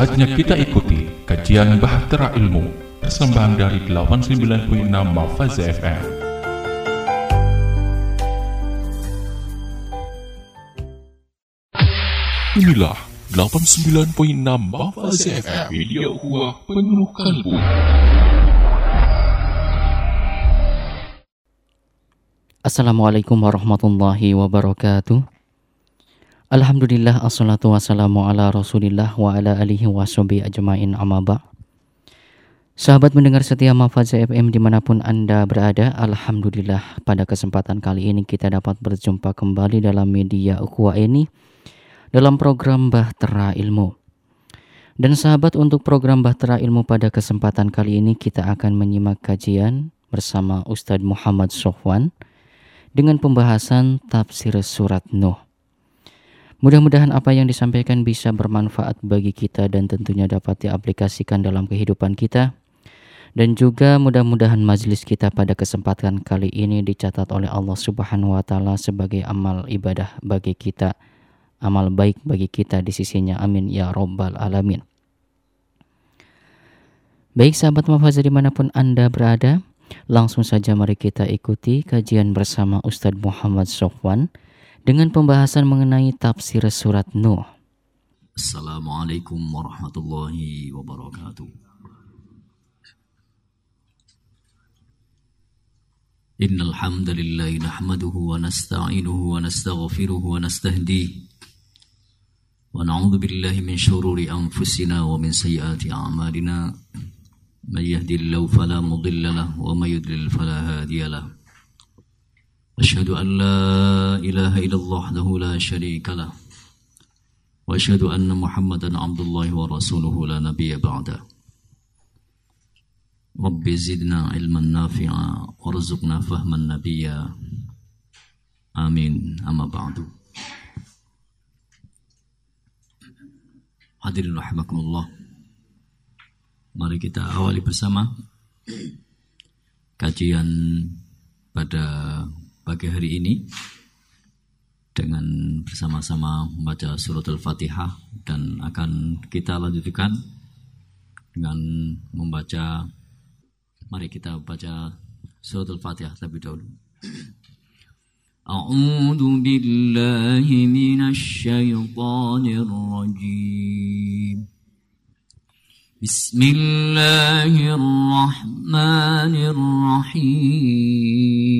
Saatnya kita ikuti kajian Bahtera Ilmu Persembahan dari 89.6 Mafaz FM Inilah 89.6 Mafaz FM Media Kuah Penuh Kalbu. Assalamualaikum warahmatullahi wabarakatuh Alhamdulillah assalatu wassalamu ala rasulillah wa ala alihi wa ajmain amaba Sahabat mendengar setia Mafaz FM di mana pun Anda berada Alhamdulillah pada kesempatan kali ini kita dapat berjumpa kembali dalam media ukhuwah ini Dalam program Bahtera Ilmu Dan sahabat untuk program Bahtera Ilmu pada kesempatan kali ini kita akan menyimak kajian bersama Ustadz Muhammad Sofwan dengan pembahasan tafsir surat Nuh. Mudah-mudahan apa yang disampaikan bisa bermanfaat bagi kita dan tentunya dapat diaplikasikan dalam kehidupan kita. Dan juga mudah-mudahan majlis kita pada kesempatan kali ini dicatat oleh Allah Subhanahu wa taala sebagai amal ibadah bagi kita, amal baik bagi kita di sisinya. Amin ya robbal alamin. Baik sahabat mafazah di mana pun Anda berada, langsung saja mari kita ikuti kajian bersama Ustadz Muhammad Sofwan dengan pembahasan mengenai tafsir surat Nuh. Assalamualaikum warahmatullahi wabarakatuh. Innal hamdalillah nahmaduhu wa nasta'inuhu wa nastaghfiruhu wa nastahdihi wa na'udzu billahi min shururi anfusina wa min sayyiati a'malina may yahdihillahu fala mudilla lahu wa may yudlil fala hadiya lahu أشهد أن لا إله إلا الله وحده لا شريك له وأشهد أن محمدا عبد الله ورسوله لا نبي بعده رب زدنا علما نافعا وارزقنا فهما نبيا آمين أما بعد Hadirin rahimakumullah Mari kita awali bersama kajian pada pagi hari ini dengan bersama-sama membaca surat Al-Fatihah dan akan kita lanjutkan dengan membaca mari kita baca surat Al-Fatihah terlebih dahulu. A'udzu billahi minasy syaithanir rajim. Bismillahirrahmanirrahim.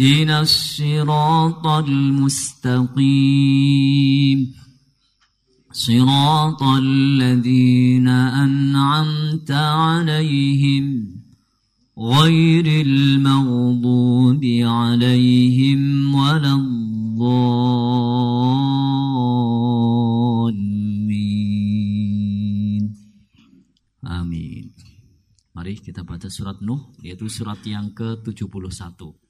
اهدنا الصراط المستقيم. صراط الذين أنعمت عليهم غير المغضوب عليهم ولا الضالين. آمين Mari kita baca surat Nuh, yaitu surat yang ke-71.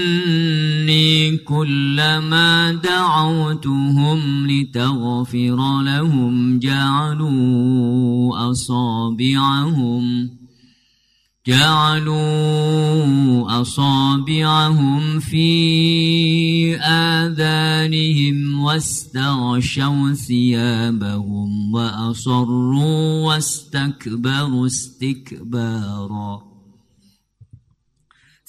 كلما دعوتهم لتغفر لهم جعلوا أصابعهم جعلوا أصابعهم في آذانهم واستغشوا ثيابهم وأصروا واستكبروا استكبارا.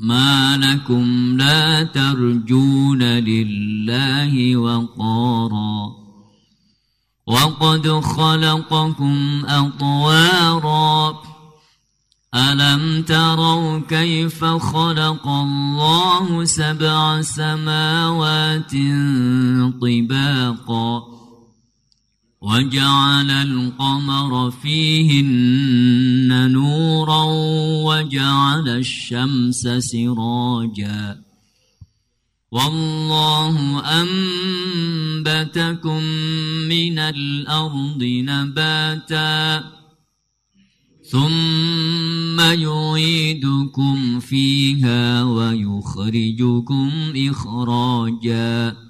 ما لكم لا ترجون لله وقارا. وقد خلقكم أطوارا. ألم تروا كيف خلق الله سبع سماوات طباقا؟ وجعل القمر فيهن نورا وجعل الشمس سراجا. والله أنبتكم من الأرض نباتا ثم يعيدكم فيها ويخرجكم إخراجا.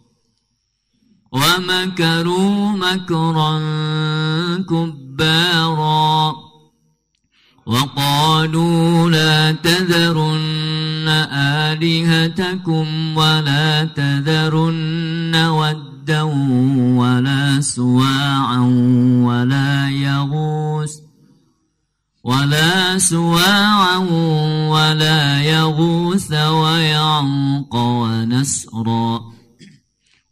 ومكروا مكرا كبارا وقالوا لا تذرن آلهتكم ولا تذرن ودا ولا سواعا ولا يغوث ولا سواعا ولا يغوث ويعوق ونسرا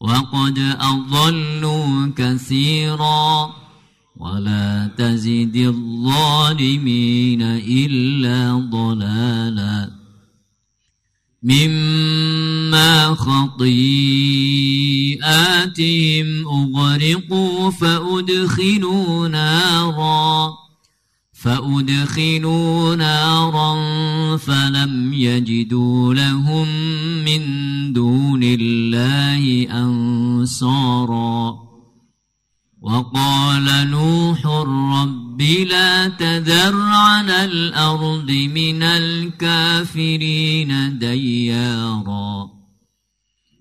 وقد أضلوا كثيرا ولا تزد الظالمين إلا ضلالا مما خطيئاتهم أغرقوا فأدخلوا نارا فأدخلوا نارا فلم يجدوا لهم من دون الله أنصارا. وقال نوح رب لا تذر على الأرض من الكافرين ديارا.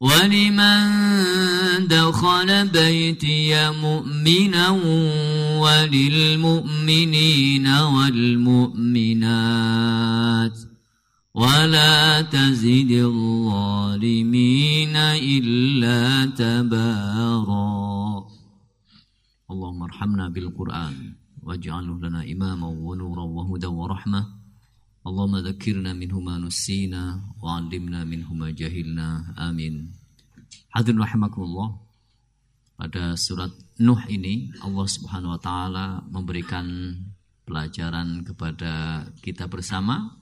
ولمن دخل بيتي مؤمنا وللمؤمنين والمؤمنات ولا تزد الظالمين إلا تبارا اللهم ارحمنا بالقرآن واجعله لنا إماما ونورا وهدى ورحمة Allahumma dzakirna minhuma nusina wa alimna minhuma jahilna. Amin. Hadirin rahimakumullah. Pada surat Nuh ini Allah Subhanahu wa taala memberikan pelajaran kepada kita bersama.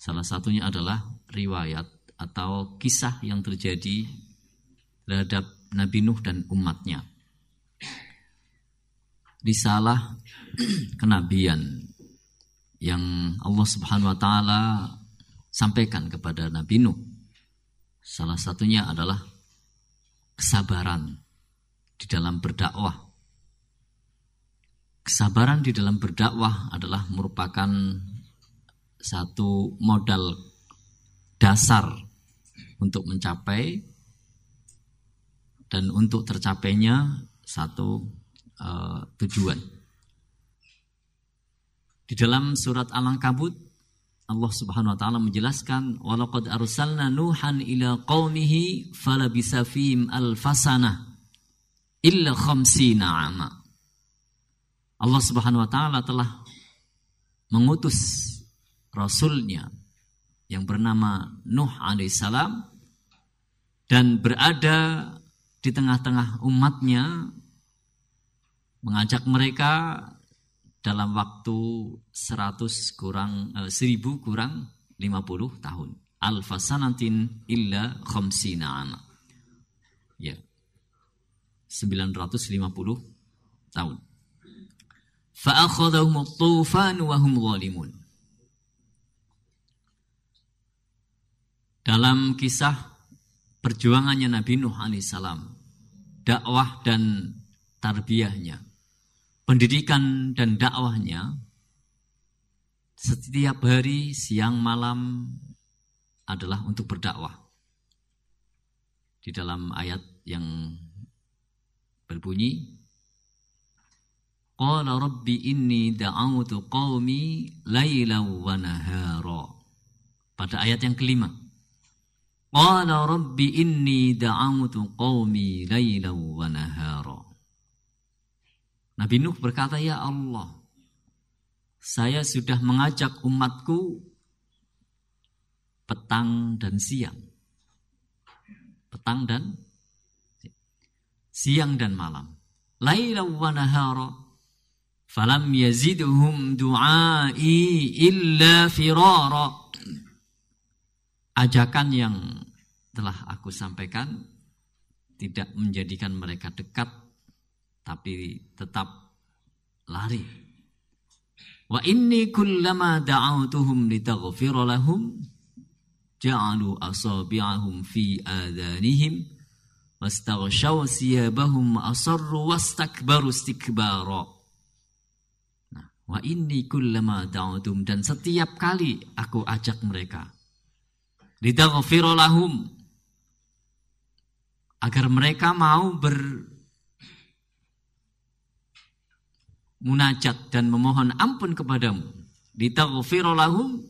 Salah satunya adalah riwayat atau kisah yang terjadi terhadap Nabi Nuh dan umatnya risalah kenabian yang Allah Subhanahu wa taala sampaikan kepada Nabi Nuh. Salah satunya adalah kesabaran di dalam berdakwah. Kesabaran di dalam berdakwah adalah merupakan satu modal dasar untuk mencapai dan untuk tercapainya satu uh, tujuan. Di dalam surat Al-Ankabut Allah Subhanahu wa taala menjelaskan walaqad arsalna nuhan ila qaumihi falabisa fihim alfasana illa khamsina ama. Allah Subhanahu wa taala telah mengutus rasulnya yang bernama Nuh alaihissalam dan berada di tengah-tengah umatnya mengajak mereka dalam waktu 100 kurang eh, 1000 kurang 50 tahun. Alfa sanatin illa khamsina ana. Ya. 950 tahun. Fa'akhadhahum at-tufan wa hum zalimun. Dalam kisah perjuangannya Nabi Nuh alaihissalam, dakwah dan tarbiyahnya, pendidikan dan dakwahnya, setiap hari siang malam adalah untuk berdakwah. Di dalam ayat yang berbunyi, Qala rabbi inni da'autu qawmi layla wa nahara. Pada ayat yang kelima. Qala rabbi inni da'awtu qawmi layla wa nahara. Nabi Nuh berkata, Ya Allah, saya sudah mengajak umatku petang dan siang. Petang dan siang dan malam. Laila wa nahara. Falam yazidhum du'ai illa firara ajakan yang telah aku sampaikan tidak menjadikan mereka dekat tapi tetap lari. Wa inni kullama da'awtuhum litaghfira lahum ja'alu asabi'ahum fi adhanihim wastaghshaw siyabahum asarru wastakbaru istikbara. Nah, wa inni kullama da'awtuhum dan setiap kali aku ajak mereka lidaghfira lahum agar mereka mau ber munajat dan memohon ampun kepadamu litaghfira lahum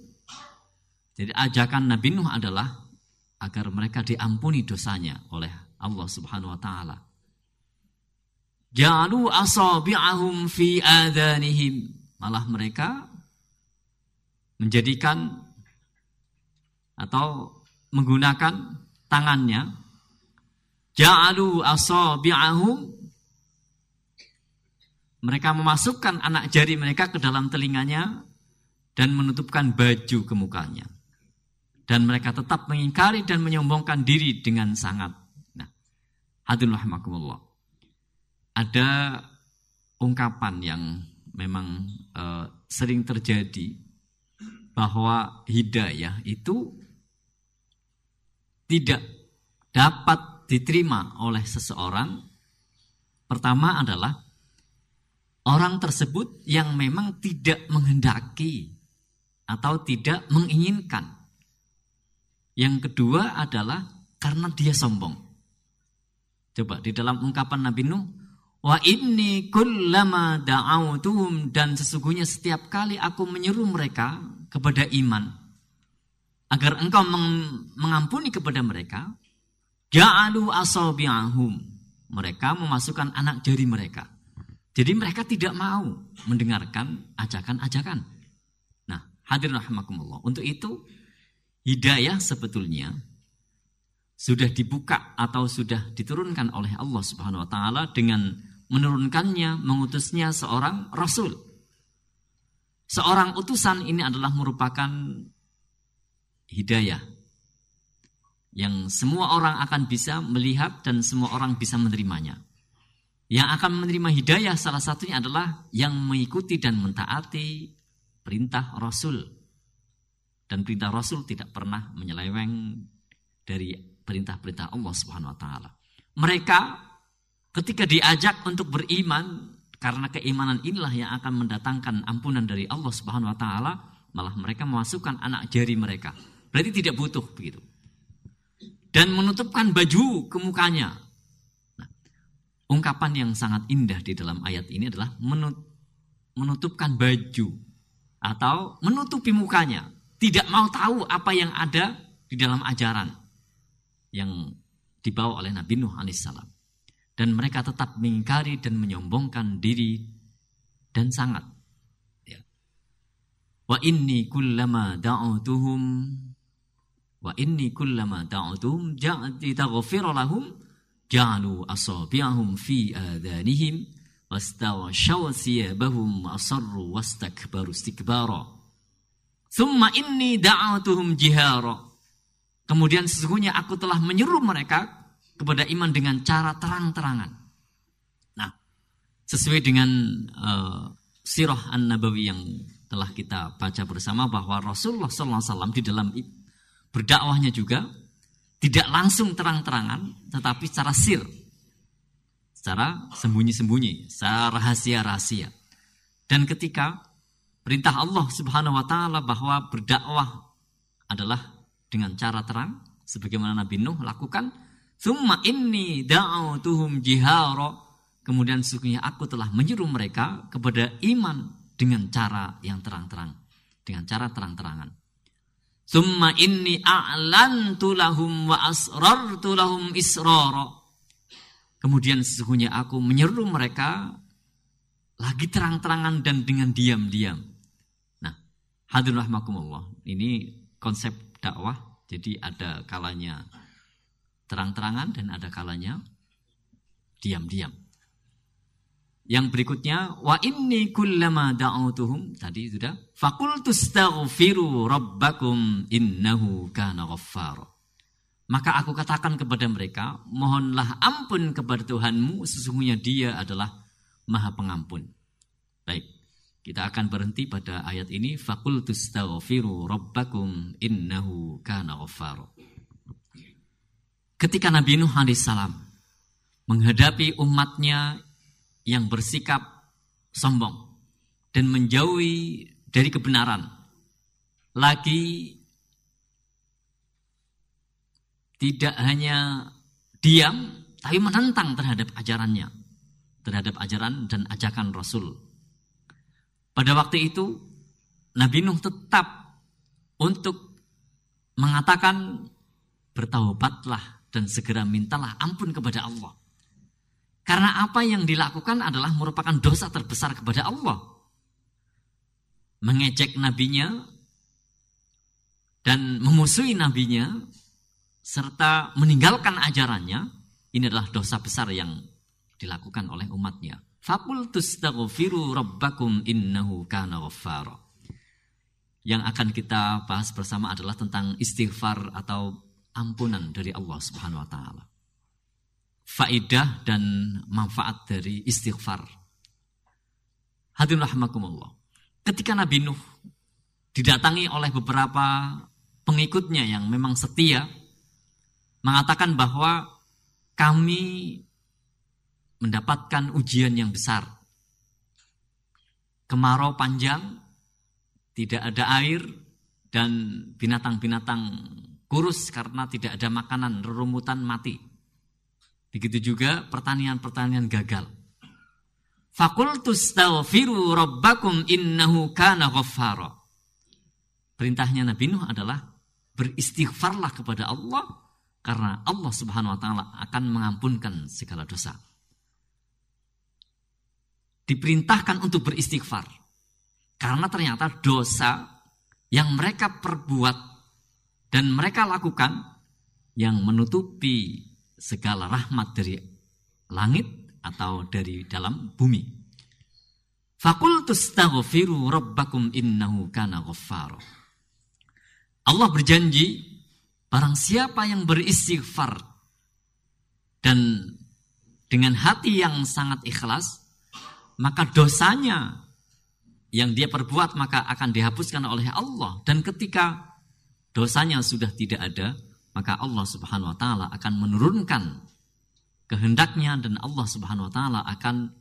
jadi ajakan Nabi Nuh adalah agar mereka diampuni dosanya oleh Allah Subhanahu wa taala. Ja'alu asabi'ahum fi adhanihim. Malah mereka menjadikan atau menggunakan tangannya ja'alu asabi'ahum mereka memasukkan anak jari mereka ke dalam telinganya dan menutupkan baju ke mukanya. Dan mereka tetap mengingkari dan menyombongkan diri dengan sangat. Nah, hadirin rahimakumullah. Ada ungkapan yang memang uh, sering terjadi bahwa hidayah itu tidak dapat diterima oleh seseorang pertama adalah orang tersebut yang memang tidak menghendaki atau tidak menginginkan. Yang kedua adalah karena dia sombong. Coba di dalam ungkapan Nabi Nuh, wa inni kullama da'autuhum dan sesungguhnya setiap kali aku menyeru mereka kepada iman agar engkau mengampuni kepada mereka, ja'alu asabi'ahum. Mereka memasukkan anak jari mereka. Jadi mereka tidak mau mendengarkan ajakan-ajakan. Nah, hadirin rahimakumullah. Untuk itu hidayah sebetulnya sudah dibuka atau sudah diturunkan oleh Allah Subhanahu wa taala dengan menurunkannya, mengutusnya seorang rasul. Seorang utusan ini adalah merupakan hidayah yang semua orang akan bisa melihat dan semua orang bisa menerimanya. Yang akan menerima hidayah salah satunya adalah yang mengikuti dan mentaati perintah Rasul. Dan perintah Rasul tidak pernah menyeleweng dari perintah-perintah Allah Subhanahu wa taala. Mereka ketika diajak untuk beriman karena keimanan inilah yang akan mendatangkan ampunan dari Allah Subhanahu wa taala, malah mereka memasukkan anak jari mereka. Berarti tidak butuh begitu. Dan menutupkan baju ke mukanya. Ungkapan yang sangat indah di dalam ayat ini adalah menutupkan baju atau menutupi mukanya tidak mau tahu apa yang ada di dalam ajaran yang dibawa oleh Nabi Nuh alaihissalam. Dan mereka tetap mengingkari dan menyombongkan diri dan sangat. Ya. Wa inni kullama da'utuhum wa inni kullama da'utuhum ja'ati taghfir lahum ja'alu asabi'ahum fi adhanihim wastawashaw siyabahum asarru wastakbaru istikbara. Thumma inni da'atuhum jihara. Kemudian sesungguhnya aku telah menyeru mereka kepada iman dengan cara terang-terangan. Nah, sesuai dengan uh, sirah an-nabawi yang telah kita baca bersama bahwa Rasulullah SAW di dalam berdakwahnya juga tidak langsung terang-terangan, tetapi secara sir, secara sembunyi-sembunyi, secara rahasia-rahasia. Dan ketika Perintah Allah Subhanahu wa taala bahwa berdakwah adalah dengan cara terang sebagaimana Nabi Nuh lakukan. Summa inni da'autuhum jihara. Kemudian sesungguhnya aku telah menyuruh mereka kepada iman dengan cara yang terang-terang, dengan cara terang-terangan. Summa inni a'lantu lahum wa asrartu lahum israra. Kemudian sesungguhnya aku menyeru mereka lagi terang-terangan dan dengan diam-diam. Hadirin rahmakumullah. Ini konsep dakwah. Jadi ada kalanya terang-terangan dan ada kalanya diam-diam. Yang berikutnya wa inni kullama da'utuhum tadi sudah faqultu astaghfiru rabbakum innahu kana ghaffara. Maka aku katakan kepada mereka, mohonlah ampun kepada Tuhanmu, sesungguhnya dia adalah maha pengampun. Baik, kita akan berhenti pada ayat ini fakul tustaghfiru rabbakum innahu kana ghaffar. Ketika Nabi Nuh alaihissalam menghadapi umatnya yang bersikap sombong dan menjauhi dari kebenaran, lagi tidak hanya diam tapi menentang terhadap ajarannya, terhadap ajaran dan ajakan Rasul pada waktu itu Nabi Nuh tetap untuk mengatakan bertaubatlah dan segera mintalah ampun kepada Allah. Karena apa yang dilakukan adalah merupakan dosa terbesar kepada Allah. Mengejek nabinya dan memusuhi nabinya serta meninggalkan ajarannya ini adalah dosa besar yang dilakukan oleh umatnya. Fakul tustaghfiru rabbakum innahu kana ghaffara. Yang akan kita bahas bersama adalah tentang istighfar atau ampunan dari Allah Subhanahu wa taala. Faidah dan manfaat dari istighfar. Hadirin rahimakumullah. Ketika Nabi Nuh didatangi oleh beberapa pengikutnya yang memang setia mengatakan bahwa kami mendapatkan ujian yang besar. kemarau panjang, tidak ada air, dan binatang-binatang kurus karena tidak ada makanan, rerumutan mati. Begitu juga pertanian-pertanian gagal. Fakultus tawfiru rabbakum innahu kana ghaffara. Perintahnya Nabi Nuh adalah beristighfarlah kepada Allah karena Allah Subhanahu wa taala akan mengampunkan segala dosa. Diperintahkan untuk beristighfar. Karena ternyata dosa yang mereka perbuat dan mereka lakukan yang menutupi segala rahmat dari langit atau dari dalam bumi. Rabbakum innahu kana. Allah berjanji barang siapa yang beristighfar dan dengan hati yang sangat ikhlas maka dosanya yang dia perbuat maka akan dihapuskan oleh Allah dan ketika dosanya sudah tidak ada maka Allah Subhanahu wa taala akan menurunkan kehendaknya dan Allah Subhanahu wa taala akan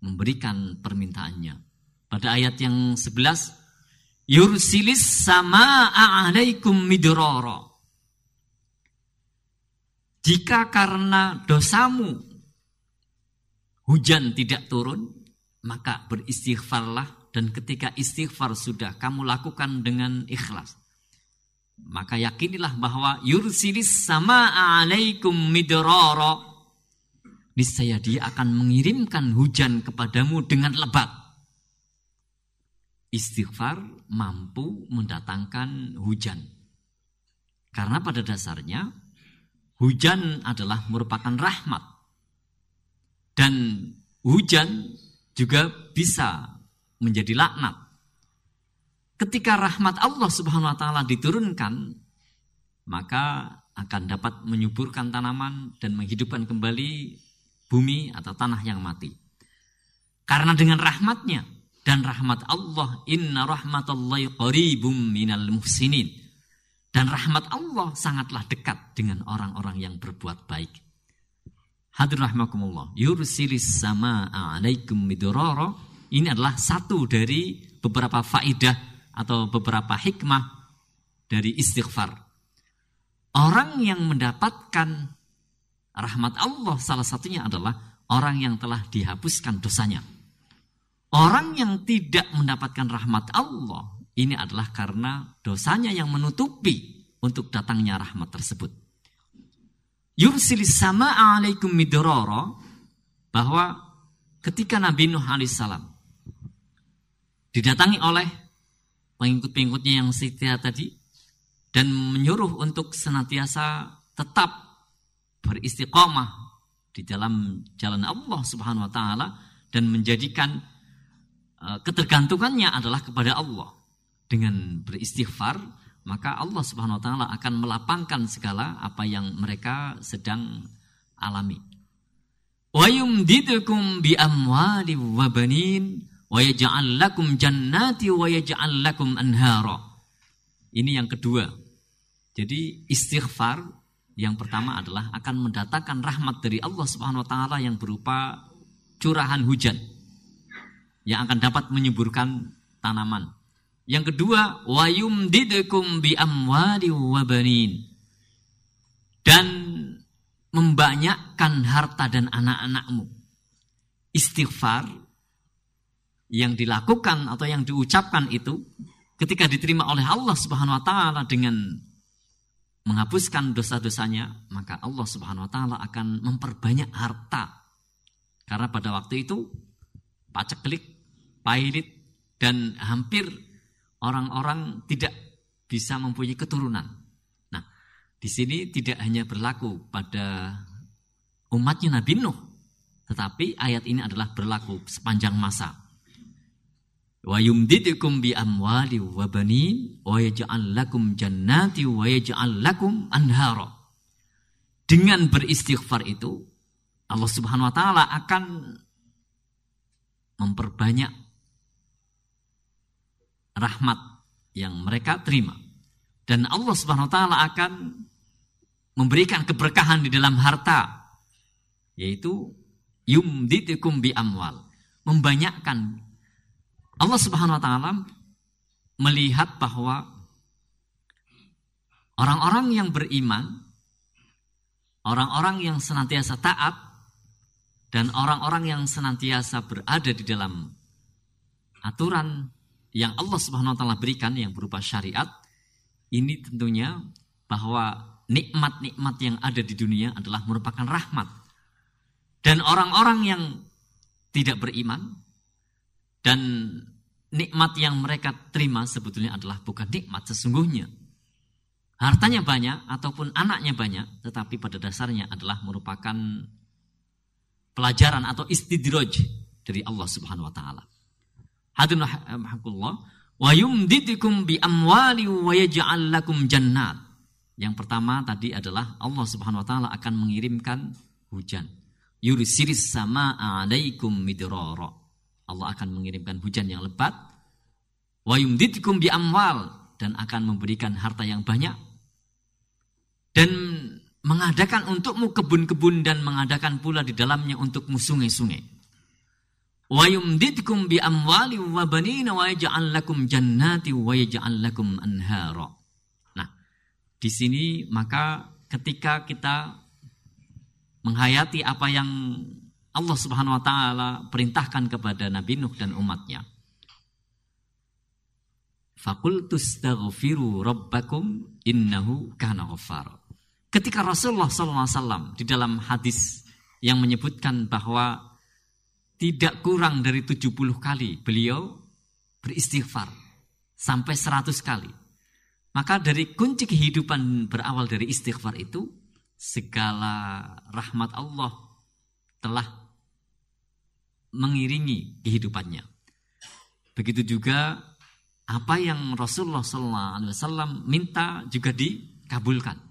memberikan permintaannya. Pada ayat yang 11 yursilis sama alaikum midroro. Jika karena dosamu hujan tidak turun, maka beristighfarlah dan ketika istighfar sudah kamu lakukan dengan ikhlas maka yakinilah bahwa yursilis sama alaikum midroro niscaya dia akan mengirimkan hujan kepadamu dengan lebat. Istighfar mampu mendatangkan hujan. Karena pada dasarnya hujan adalah merupakan rahmat. Dan hujan juga bisa menjadi laknat. Ketika rahmat Allah Subhanahu wa taala diturunkan, maka akan dapat menyuburkan tanaman dan menghidupkan kembali bumi atau tanah yang mati. Karena dengan rahmatnya dan rahmat Allah, inna rahmatallahi qaribum minal muhsinin. Dan rahmat Allah sangatlah dekat dengan orang-orang yang berbuat baik. Hadir rahmakumullah. Yursilis sama alaikum midororo ini adalah satu dari beberapa faidah atau beberapa hikmah dari istighfar. Orang yang mendapatkan rahmat Allah salah satunya adalah orang yang telah dihapuskan dosanya. Orang yang tidak mendapatkan rahmat Allah ini adalah karena dosanya yang menutupi untuk datangnya rahmat tersebut. Yursilis sama alaikum midororo bahwa ketika Nabi Nuh alaihissalam didatangi oleh pengikut-pengikutnya yang setia tadi dan menyuruh untuk senantiasa tetap beristiqomah di dalam jalan Allah Subhanahu wa taala dan menjadikan uh, ketergantungannya adalah kepada Allah. Dengan beristighfar, maka Allah Subhanahu wa taala akan melapangkan segala apa yang mereka sedang alami. Wa yumdidukum bi amwali wa banin wa yaj'al lakum jannati wa yaj'al lakum anhara. Ini yang kedua. Jadi istighfar yang pertama adalah akan mendatangkan rahmat dari Allah Subhanahu wa taala yang berupa curahan hujan yang akan dapat menyuburkan tanaman. Yang kedua, wa yumdidukum bi amwali wa banin. Dan membanyakkan harta dan anak-anakmu. Istighfar yang dilakukan atau yang diucapkan itu ketika diterima oleh Allah Subhanahu wa taala dengan menghapuskan dosa-dosanya, maka Allah Subhanahu wa taala akan memperbanyak harta. Karena pada waktu itu paceklik, pailit dan hampir orang-orang tidak bisa mempunyai keturunan. Nah, di sini tidak hanya berlaku pada umatnya Nabi Nuh, tetapi ayat ini adalah berlaku sepanjang masa. Wa yumdidukum bi amwali wa banin wa yaj'al lakum jannati wa yaj'al lakum anhara. Dengan beristighfar itu Allah Subhanahu wa taala akan memperbanyak rahmat yang mereka terima. Dan Allah Subhanahu wa taala akan memberikan keberkahan di dalam harta yaitu yumdidukum bi amwal, membanyakkan Allah Subhanahu wa taala melihat bahwa orang-orang yang beriman, orang-orang yang senantiasa taat dan orang-orang yang senantiasa berada di dalam aturan yang Allah Subhanahu wa taala berikan yang berupa syariat ini tentunya bahwa nikmat-nikmat yang ada di dunia adalah merupakan rahmat. Dan orang-orang yang tidak beriman dan nikmat yang mereka terima sebetulnya adalah bukan nikmat sesungguhnya. Hartanya banyak ataupun anaknya banyak, tetapi pada dasarnya adalah merupakan pelajaran atau istidraj dari Allah Subhanahu wa taala. Hadirin rahimakumullah, wa yumdidukum bi amwali wa yaj'al lakum jannat. Yang pertama tadi adalah Allah Subhanahu wa taala akan mengirimkan hujan. Yursilis sama alaikum midrara. Allah akan mengirimkan hujan yang lebat. Wa yumdidukum bi amwal dan akan memberikan harta yang banyak. Dan mengadakan untukmu kebun-kebun dan mengadakan pula di dalamnya untukmu sungai-sungai. Wa yumdidkum bi amwali wa banina wa yaj'al lakum jannati wa yaj'al lakum anhara. Nah, di sini maka ketika kita menghayati apa yang Allah Subhanahu wa taala perintahkan kepada Nabi Nuh dan umatnya. Fakultus taghfiru rabbakum innahu kana. Ketika Rasulullah SAW di dalam hadis yang menyebutkan bahwa tidak kurang dari 70 kali beliau beristighfar sampai 100 kali. Maka dari kunci kehidupan berawal dari istighfar itu segala rahmat Allah telah mengiringi kehidupannya. Begitu juga apa yang Rasulullah SAW minta juga dikabulkan.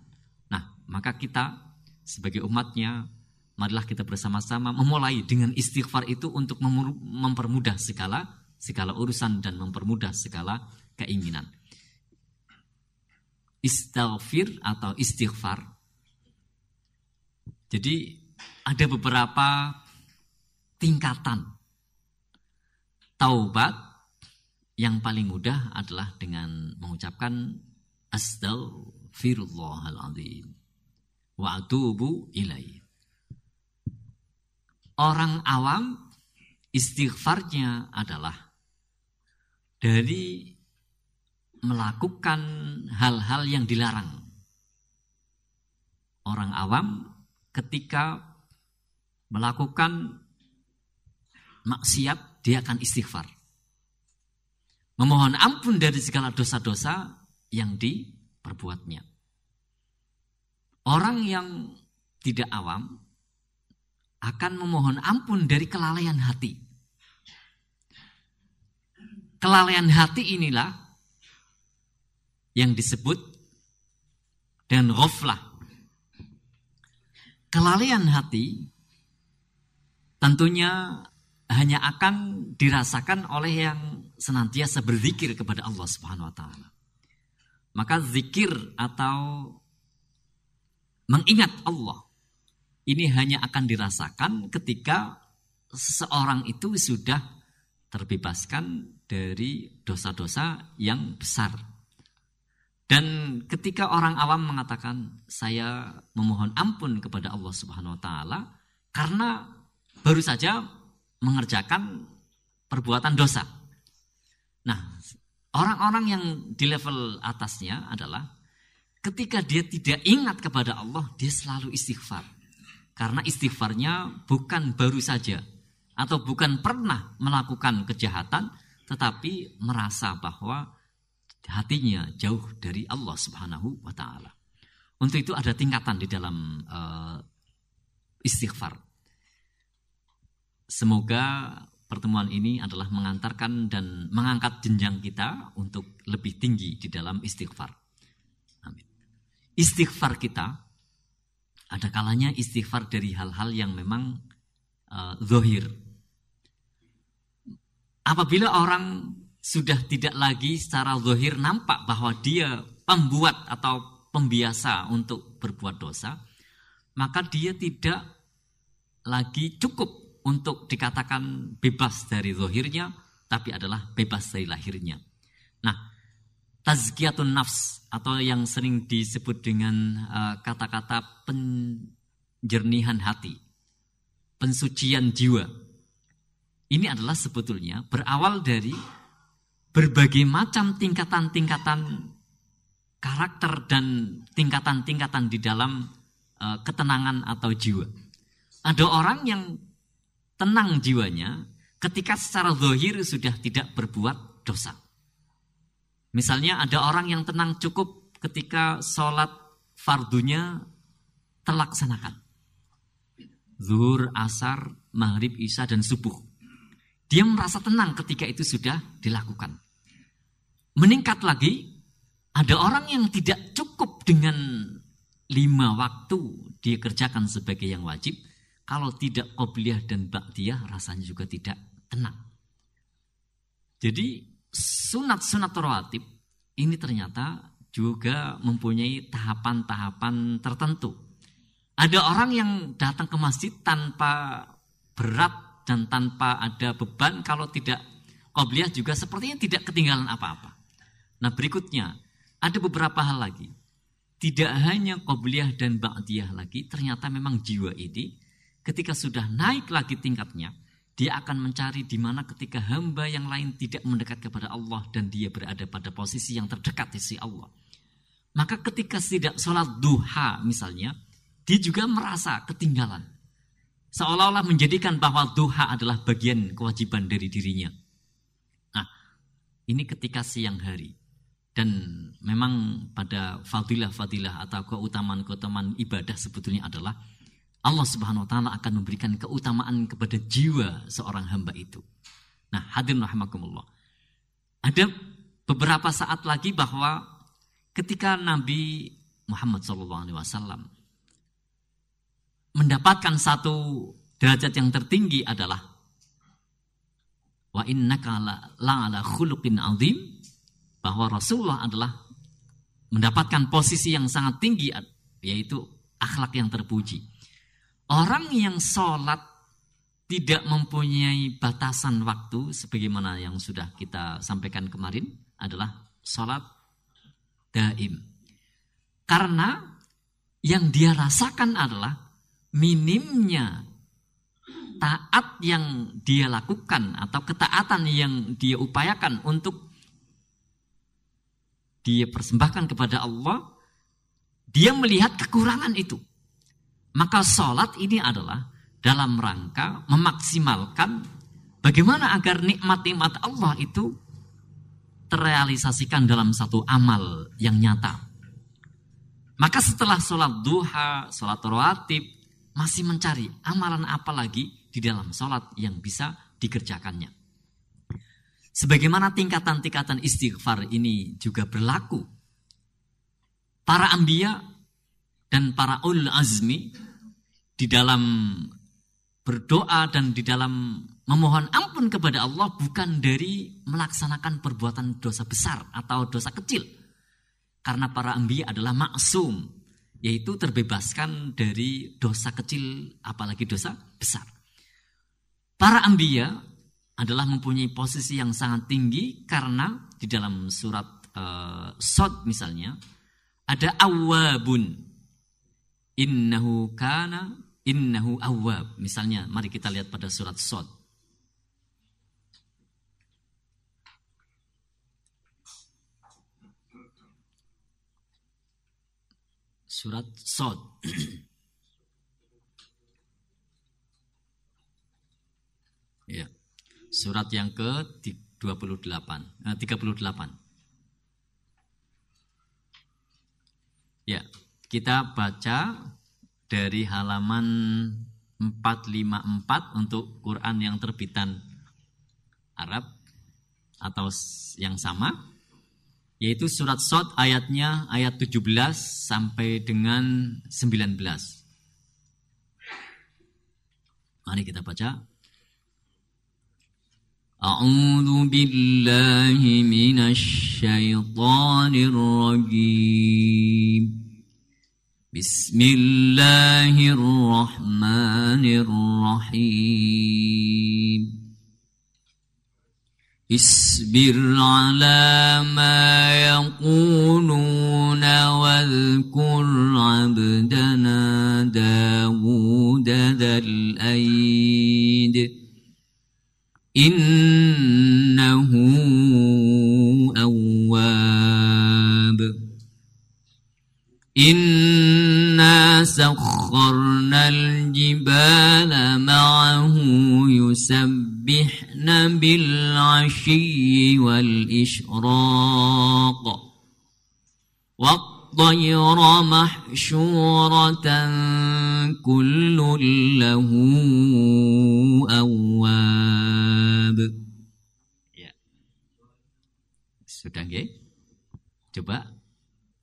Maka kita sebagai umatnya, marilah kita bersama-sama memulai dengan istighfar itu untuk mempermudah segala segala urusan dan mempermudah segala keinginan. Istighfar atau istighfar. Jadi ada beberapa tingkatan. Taubat yang paling mudah adalah dengan mengucapkan astaghfirullahaladzim wa atubu ilai. Orang awam istighfarnya adalah dari melakukan hal-hal yang dilarang. Orang awam ketika melakukan maksiat dia akan istighfar. Memohon ampun dari segala dosa-dosa yang diperbuatnya. Orang yang tidak awam akan memohon ampun dari kelalaian hati. Kelalaian hati inilah yang disebut dan ghaflah. Kelalaian hati tentunya hanya akan dirasakan oleh yang senantiasa berzikir kepada Allah Subhanahu wa taala. Maka zikir atau mengingat Allah ini hanya akan dirasakan ketika seseorang itu sudah terbebaskan dari dosa-dosa yang besar. Dan ketika orang awam mengatakan saya memohon ampun kepada Allah Subhanahu wa taala karena baru saja mengerjakan perbuatan dosa. Nah, orang-orang yang di level atasnya adalah Ketika dia tidak ingat kepada Allah, dia selalu istighfar. Karena istighfarnya bukan baru saja atau bukan pernah melakukan kejahatan, tetapi merasa bahwa hatinya jauh dari Allah Subhanahu wa taala. Untuk itu ada tingkatan di dalam uh, istighfar. Semoga pertemuan ini adalah mengantarkan dan mengangkat jenjang kita untuk lebih tinggi di dalam istighfar istighfar kita, ada kalanya istighfar dari hal-hal yang memang uh, zohir. Apabila orang sudah tidak lagi secara zohir nampak bahwa dia pembuat atau pembiasa untuk berbuat dosa, maka dia tidak lagi cukup untuk dikatakan bebas dari zohirnya, tapi adalah bebas dari lahirnya. Nah, tazkiyatun nafs atau yang sering disebut dengan eh, kata-kata uh, penjernihan hati, pensucian jiwa. Ini adalah sebetulnya berawal dari berbagai macam tingkatan-tingkatan karakter dan tingkatan-tingkatan di dalam uh, ketenangan atau jiwa. Ada orang yang tenang jiwanya ketika secara zahir sudah tidak berbuat dosa. Misalnya ada orang yang tenang cukup ketika sholat fardunya terlaksanakan. Zuhur, asar, maghrib, isya, dan subuh. Dia merasa tenang ketika itu sudah dilakukan. Meningkat lagi, ada orang yang tidak cukup dengan lima waktu dia kerjakan sebagai yang wajib. Kalau tidak qobliyah dan ba'diyah rasanya juga tidak tenang. Jadi sunat-sunat rawatib ini ternyata juga mempunyai tahapan-tahapan tertentu. Ada orang yang datang ke masjid tanpa berat dan tanpa ada beban kalau tidak qobliyah juga sepertinya tidak ketinggalan apa-apa. Nah berikutnya ada beberapa hal lagi. Tidak hanya qobliyah dan ba'diyah lagi, ternyata memang jiwa ini ketika sudah naik lagi tingkatnya, dia akan mencari di mana ketika hamba yang lain tidak mendekat kepada Allah dan dia berada pada posisi yang terdekat di sisi Allah. Maka ketika tidak sholat duha misalnya, dia juga merasa ketinggalan. Seolah-olah menjadikan bahwa duha adalah bagian kewajiban dari dirinya. Nah, ini ketika siang hari. Dan memang pada fadilah-fadilah atau keutamaan-keutamaan ibadah sebetulnya adalah Allah Subhanahu wa taala akan memberikan keutamaan kepada jiwa seorang hamba itu. Nah, hadirin rahimakumullah. Ada beberapa saat lagi bahwa ketika Nabi Muhammad SAW mendapatkan satu derajat yang tertinggi adalah wa innaka la ala khuluqin azim bahwa Rasulullah adalah mendapatkan posisi yang sangat tinggi yaitu akhlak yang terpuji. Orang yang sholat tidak mempunyai batasan waktu sebagaimana yang sudah kita sampaikan kemarin adalah sholat daim. Karena yang dia rasakan adalah minimnya taat yang dia lakukan atau ketaatan yang dia upayakan untuk dia persembahkan kepada Allah, dia melihat kekurangan itu. Maka sholat ini adalah dalam rangka memaksimalkan bagaimana agar nikmat-nikmat Allah itu terrealisasikan dalam satu amal yang nyata. Maka setelah sholat duha, sholat rawatib, masih mencari amalan apa lagi di dalam sholat yang bisa dikerjakannya. Sebagaimana tingkatan-tingkatan istighfar ini juga berlaku. Para ambia dan para ul azmi di dalam berdoa dan di dalam memohon ampun kepada Allah bukan dari melaksanakan perbuatan dosa besar atau dosa kecil. Karena para ambiya adalah maksum, yaitu terbebaskan dari dosa kecil apalagi dosa besar. Para ambiya adalah mempunyai posisi yang sangat tinggi karena di dalam surat uh, Sod misalnya ada awabun Innahu kana innahu awwab. Misalnya, mari kita lihat pada surat Sod. Surat Sod. ya. Surat yang ke 28, eh, 38. Ya, kita baca dari halaman 454 untuk Quran yang terbitan Arab atau yang sama yaitu surat Sod ayatnya ayat 17 sampai dengan 19. Mari kita baca. A'udzu billahi minasy syaithanir rajim. بسم الله الرحمن الرحيم. اصبر على ما يقولون واذكر عبدنا داود ذا الأيد. إنه أواب. إنا سخرنا الجبال معه يسبحن بالعشي والإشراق والطير محشورة كل له أواب ya. Sudah? Coba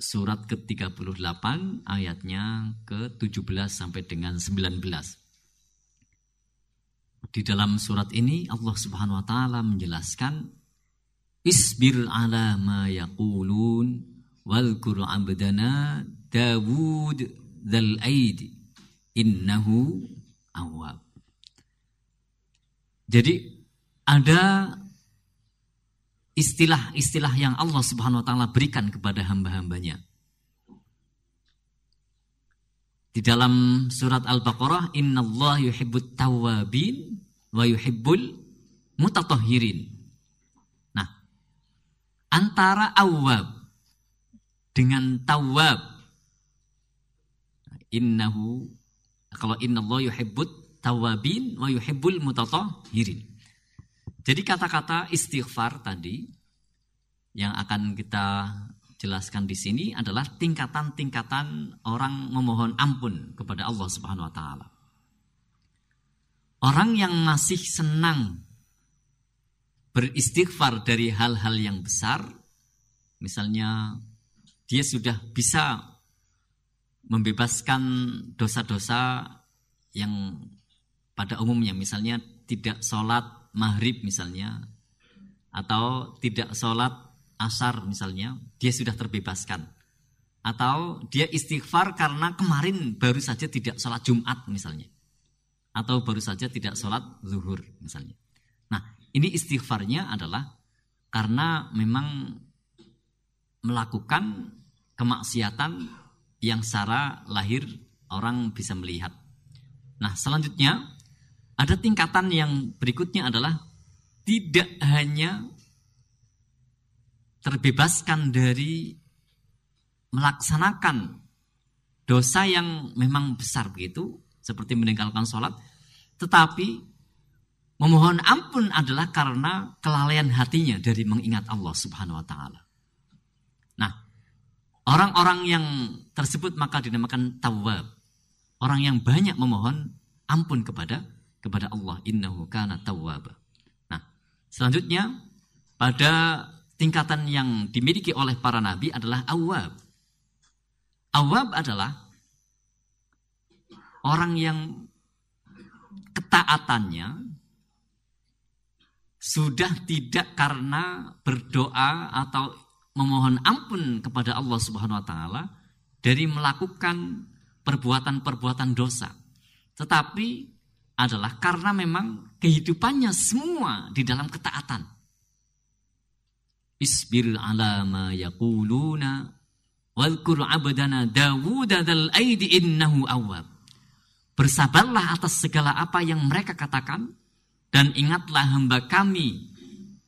surat ke-38 ayatnya ke-17 sampai dengan 19. Di dalam surat ini Allah Subhanahu wa taala menjelaskan isbir ala ma yaqulun wal abdana Dawud dzal aid innahu awwab. Jadi ada istilah-istilah yang Allah Subhanahu wa taala berikan kepada hamba-hambanya. Di dalam surat Al-Baqarah, "Innallaha yuhibbut tawwabin wa yuhibbul mutatahhirin." Nah, antara awwab dengan tawwab innahu kalau innallaha yuhibbut tawwabin wa yuhibbul mutatahhirin. Jadi kata-kata istighfar tadi yang akan kita jelaskan di sini adalah tingkatan-tingkatan orang memohon ampun kepada Allah Subhanahu wa taala. Orang yang masih senang beristighfar dari hal-hal yang besar, misalnya dia sudah bisa membebaskan dosa-dosa yang pada umumnya, misalnya tidak sholat maghrib misalnya, atau tidak sholat asar misalnya, dia sudah terbebaskan. Atau dia istighfar karena kemarin baru saja tidak sholat Jumat misalnya. Atau baru saja tidak sholat zuhur misalnya. Nah ini istighfarnya adalah karena memang melakukan kemaksiatan yang secara lahir orang bisa melihat. Nah selanjutnya ada tingkatan yang berikutnya adalah tidak hanya terbebaskan dari melaksanakan dosa yang memang besar begitu, seperti meninggalkan sholat, tetapi memohon ampun adalah karena kelalaian hatinya dari mengingat Allah Subhanahu wa taala. Nah, orang-orang yang tersebut maka dinamakan tawab. Orang yang banyak memohon ampun kepada kepada Allah innahu kana tawwab. Nah, selanjutnya pada tingkatan yang dimiliki oleh para nabi adalah awab. Awab adalah orang yang ketaatannya sudah tidak karena berdoa atau memohon ampun kepada Allah Subhanahu wa taala dari melakukan perbuatan-perbuatan dosa. Tetapi adalah karena memang kehidupannya semua di dalam ketaatan. Isbir ala ma yaquluna Wadkur abdana Dawud dal aidi innahu awab. Bersabarlah atas segala apa yang mereka katakan dan ingatlah hamba kami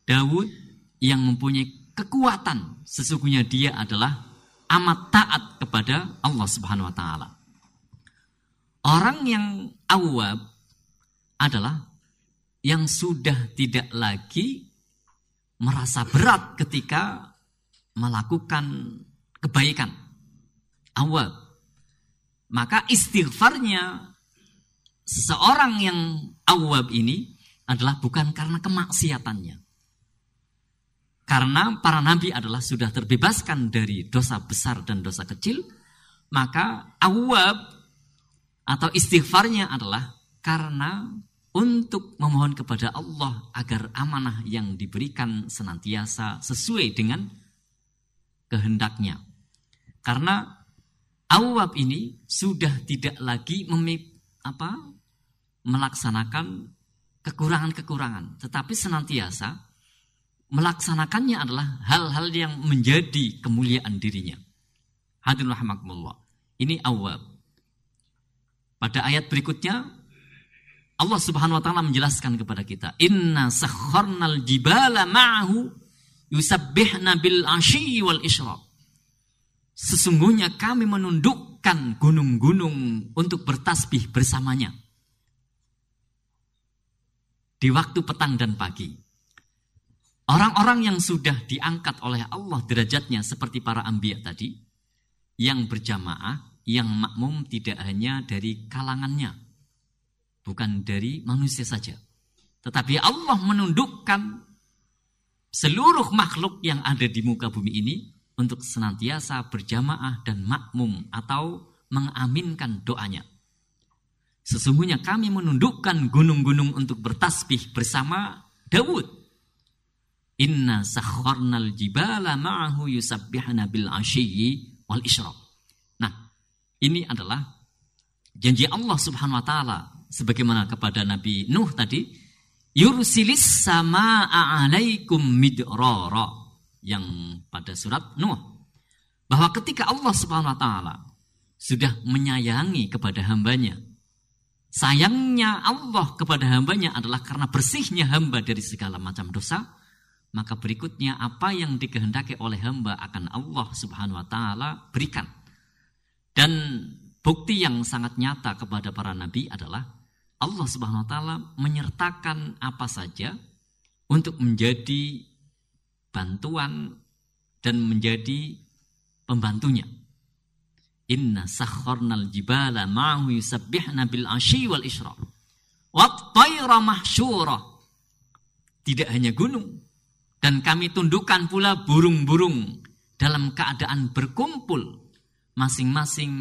Dawud yang mempunyai kekuatan sesungguhnya dia adalah amat taat kepada Allah Subhanahu wa taala. Orang yang awab adalah yang sudah tidak lagi merasa berat ketika melakukan kebaikan. Awal. Maka istighfarnya seseorang yang awab ini adalah bukan karena kemaksiatannya. Karena para nabi adalah sudah terbebaskan dari dosa besar dan dosa kecil, maka awab atau istighfarnya adalah karena untuk memohon kepada Allah agar amanah yang diberikan senantiasa sesuai dengan kehendaknya. Karena awab ini sudah tidak lagi memip, apa, melaksanakan kekurangan-kekurangan, tetapi senantiasa melaksanakannya adalah hal-hal yang menjadi kemuliaan dirinya. Hadirin rahimakumullah. Ini awal. Pada ayat berikutnya Allah Subhanahu wa taala menjelaskan kepada kita, "Inna sakharnal jibala ma'ahu yusabbihna bil asyi wal isyraq." Sesungguhnya kami menundukkan gunung-gunung untuk bertasbih bersamanya. Di waktu petang dan pagi. Orang-orang yang sudah diangkat oleh Allah derajatnya seperti para ambia tadi, yang berjamaah, yang makmum tidak hanya dari kalangannya, bukan dari manusia saja. Tetapi Allah menundukkan seluruh makhluk yang ada di muka bumi ini untuk senantiasa berjamaah dan makmum atau mengaminkan doanya. Sesungguhnya kami menundukkan gunung-gunung untuk bertasbih bersama Daud. Inna sakharnal jibala ma'ahu yusabbihana bil wal isyraq. Nah, ini adalah janji Allah Subhanahu wa taala sebagaimana kepada Nabi Nuh tadi, yursilis sama alaikum midrara yang pada surat Nuh. Bahwa ketika Allah Subhanahu wa taala sudah menyayangi kepada hambanya sayangnya Allah kepada hambanya adalah karena bersihnya hamba dari segala macam dosa maka berikutnya apa yang dikehendaki oleh hamba akan Allah Subhanahu wa taala berikan. Dan bukti yang sangat nyata kepada para nabi adalah Allah Subhanahu wa taala menyertakan apa saja untuk menjadi bantuan dan menjadi pembantunya. Inna sakharnal jibala ma'ahu yusabbihna bil asyi wal isyraq. Wat tayra mahsyura. Tidak hanya gunung dan kami tundukkan pula burung-burung dalam keadaan berkumpul masing-masing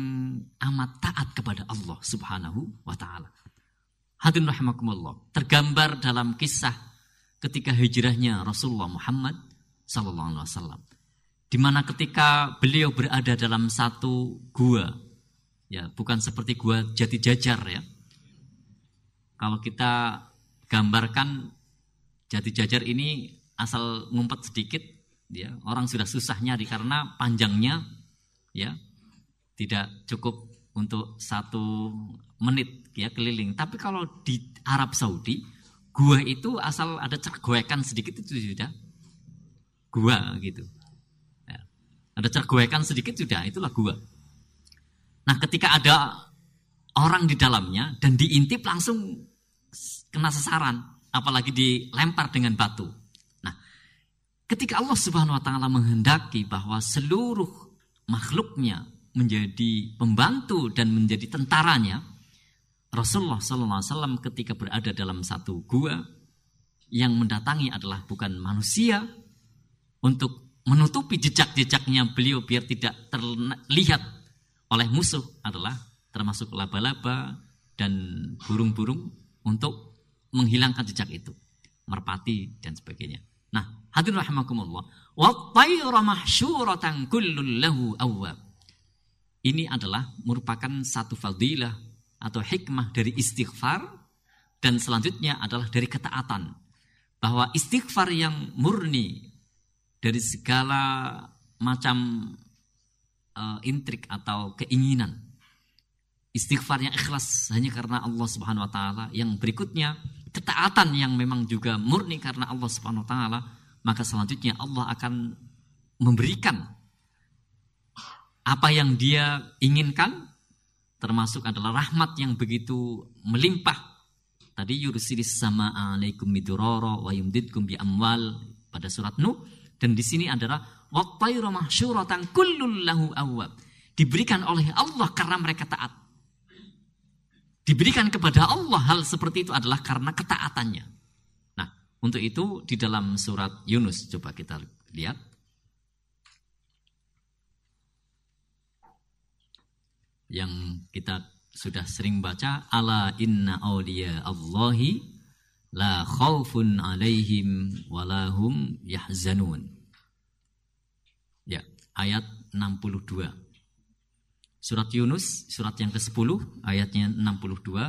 amat taat kepada Allah Subhanahu wa taala. Hadirin rahimakumullah. Tergambar dalam kisah ketika hijrahnya Rasulullah Muhammad Sallallahu Alaihi Wasallam. Di mana ketika beliau berada dalam satu gua, ya bukan seperti gua jati jajar ya. Kalau kita gambarkan jati jajar ini asal ngumpet sedikit, ya orang sudah susah nyari karena panjangnya, ya tidak cukup untuk satu menit ya keliling. Tapi kalau di Arab Saudi, gua itu asal ada cergoekan sedikit itu sudah gua gitu. Ya. Ada cergoekan sedikit sudah, itulah gua. Nah ketika ada orang di dalamnya dan diintip langsung kena sasaran, apalagi dilempar dengan batu. Nah, ketika Allah Subhanahu wa taala menghendaki bahwa seluruh makhluknya menjadi pembantu dan menjadi tentaranya, Rasulullah SAW ketika berada dalam satu gua yang mendatangi adalah bukan manusia, untuk menutupi jejak-jejaknya beliau biar tidak terlihat oleh musuh adalah termasuk laba-laba dan burung-burung untuk menghilangkan jejak itu, merpati dan sebagainya. Nah, hadirin rahimakumullah, wa mahsyuratan lahu awwab. Ini adalah merupakan satu fadilah atau hikmah dari istighfar dan selanjutnya adalah dari ketaatan. Bahwa istighfar yang murni dari segala macam uh, intrik atau keinginan. Istighfar yang ikhlas hanya karena Allah Subhanahu wa taala. Yang berikutnya ketaatan yang memang juga murni karena Allah Subhanahu wa taala, maka selanjutnya Allah akan memberikan apa yang dia inginkan termasuk adalah rahmat yang begitu melimpah. Tadi yursilis sama alaikum miduroro wa yumdidkum bi amwal pada surat Nuh dan di sini adalah wattairu mahsyuratan kullun lahu awwab. Diberikan oleh Allah karena mereka taat. Diberikan kepada Allah hal seperti itu adalah karena ketaatannya. Nah, untuk itu di dalam surat Yunus coba kita lihat. Yang kita sudah sering baca ala inna awliya Allahi la khaufun alaihim walahum yahzanun. Ya, ayat 62. Surat Yunus, surat yang ke-10, ayatnya 62.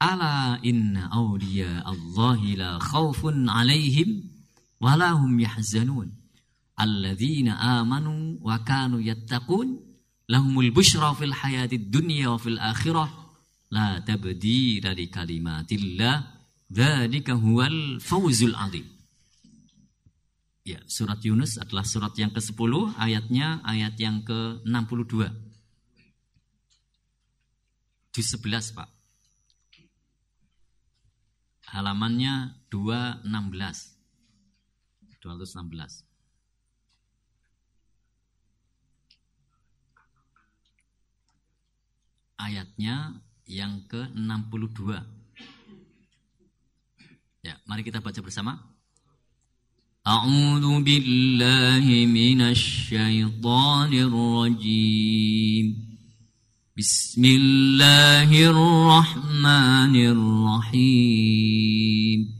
Ala inna awliya Allahi la khaufun alaihim walahum yahzanun. Alladzina amanu wa kanu yattaqun lahumul busyra fil hayatid dunya wa fil akhirah la tabdila li kalimatillah dzalika huwal fawzul azim. Ya, surat Yunus adalah surat yang ke-10, ayatnya ayat yang ke-62. Di 11, Pak. Halamannya 216. 216. ayatnya yang ke-62. Ya, mari kita baca bersama. A'udzu billahi minasy syaithanir rajim. Bismillahirrahmanirrahim.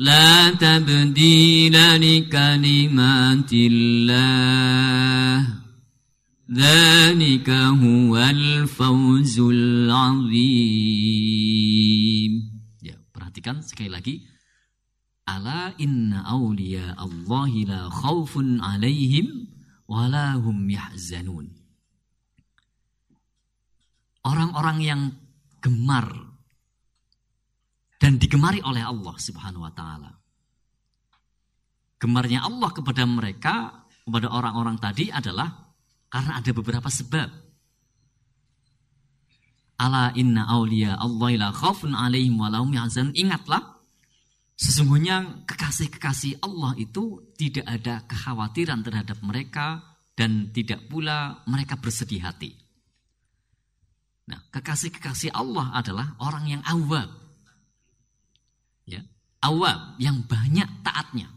لا تبديل لكلمات الله ذلك هو الفوز العظيم perhatikan sekali lagi ala inna awliya Allahi la khawfun alaihim walahum yahzanun orang-orang yang gemar dan digemari oleh Allah Subhanahu wa taala gemarnya Allah kepada mereka kepada orang-orang tadi adalah karena ada beberapa sebab Ala inna awliya Allah la khafun alaihim walahum yahzan. Ingatlah, sesungguhnya kekasih-kekasih Allah itu tidak ada kekhawatiran terhadap mereka dan tidak pula mereka bersedih hati. Nah, kekasih-kekasih Allah adalah orang yang awam. Awam yang banyak taatnya.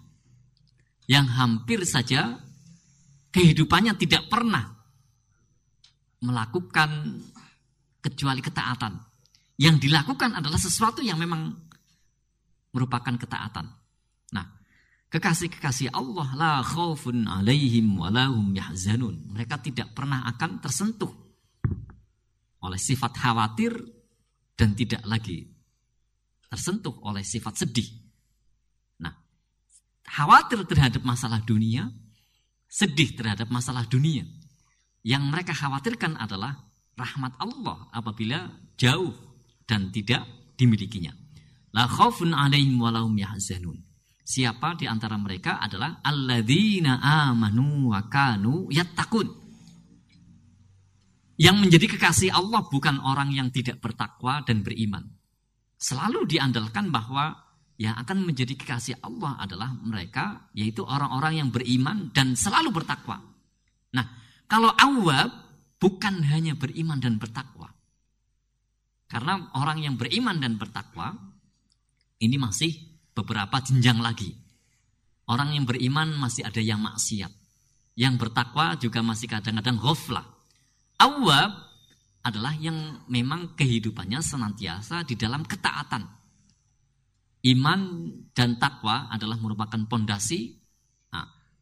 Yang hampir saja kehidupannya tidak pernah melakukan kecuali ketaatan. Yang dilakukan adalah sesuatu yang memang merupakan ketaatan. Nah, kekasih-kekasih Allah la khaufun alaihim walahum yahzanun. Mereka tidak pernah akan tersentuh oleh sifat khawatir dan tidak lagi tersentuh oleh sifat sedih. Nah, khawatir terhadap masalah dunia, sedih terhadap masalah dunia. Yang mereka khawatirkan adalah rahmat Allah apabila jauh dan tidak dimilikinya. La khaufun alaihim walahum yahzanun. Siapa di antara mereka adalah alladzina amanu wa kanu yattaqun. Yang menjadi kekasih Allah bukan orang yang tidak bertakwa dan beriman. Selalu diandalkan bahwa yang akan menjadi kekasih Allah adalah mereka yaitu orang-orang yang beriman dan selalu bertakwa. Nah, kalau awab bukan hanya beriman dan bertakwa. Karena orang yang beriman dan bertakwa ini masih beberapa jenjang lagi. Orang yang beriman masih ada yang maksiat. Yang bertakwa juga masih kadang-kadang ghaflah. Awab adalah yang memang kehidupannya senantiasa di dalam ketaatan. Iman dan takwa adalah merupakan pondasi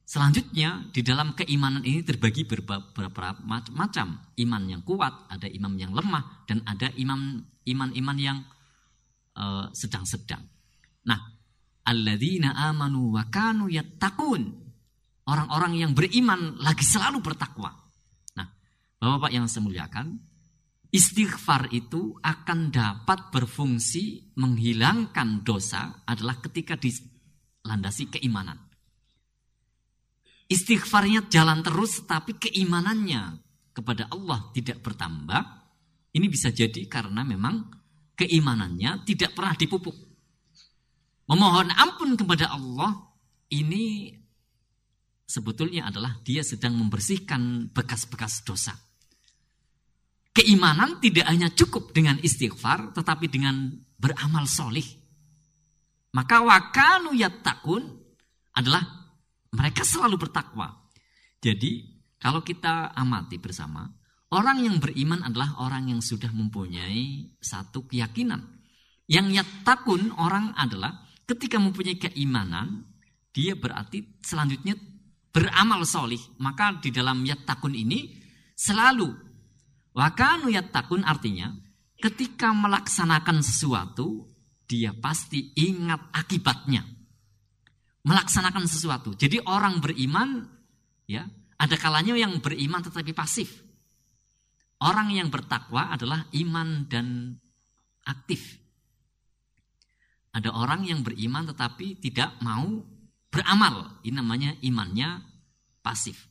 Selanjutnya di dalam keimanan ini terbagi beberapa macam. Iman yang kuat, ada imam yang lemah, dan ada imam iman-iman yang uh, sedang-sedang. Nah, alladzina amanu wa kanu yattaqun. Orang-orang yang beriman lagi selalu bertakwa. Nah, Bapak-bapak yang saya muliakan, istighfar itu akan dapat berfungsi menghilangkan dosa adalah ketika dilandasi keimanan. Istighfarnya jalan terus tapi keimanannya kepada Allah tidak bertambah. Ini bisa jadi karena memang keimanannya tidak pernah dipupuk. Memohon ampun kepada Allah ini sebetulnya adalah dia sedang membersihkan bekas-bekas dosa. Keimanan tidak hanya cukup dengan istighfar tetapi dengan beramal solih. Maka wakanu yattaqun adalah mereka selalu bertakwa. Jadi kalau kita amati bersama, orang yang beriman adalah orang yang sudah mempunyai satu keyakinan. Yang yatakun orang adalah ketika mempunyai keimanan, dia berarti selanjutnya beramal solih. Maka di dalam yatakun ini selalu wakanu yatakun artinya ketika melaksanakan sesuatu dia pasti ingat akibatnya. Melaksanakan sesuatu. Jadi orang beriman ya, ada kalanya yang beriman tetapi pasif. Orang yang bertakwa adalah iman dan aktif. Ada orang yang beriman tetapi tidak mau beramal. Ini namanya imannya pasif.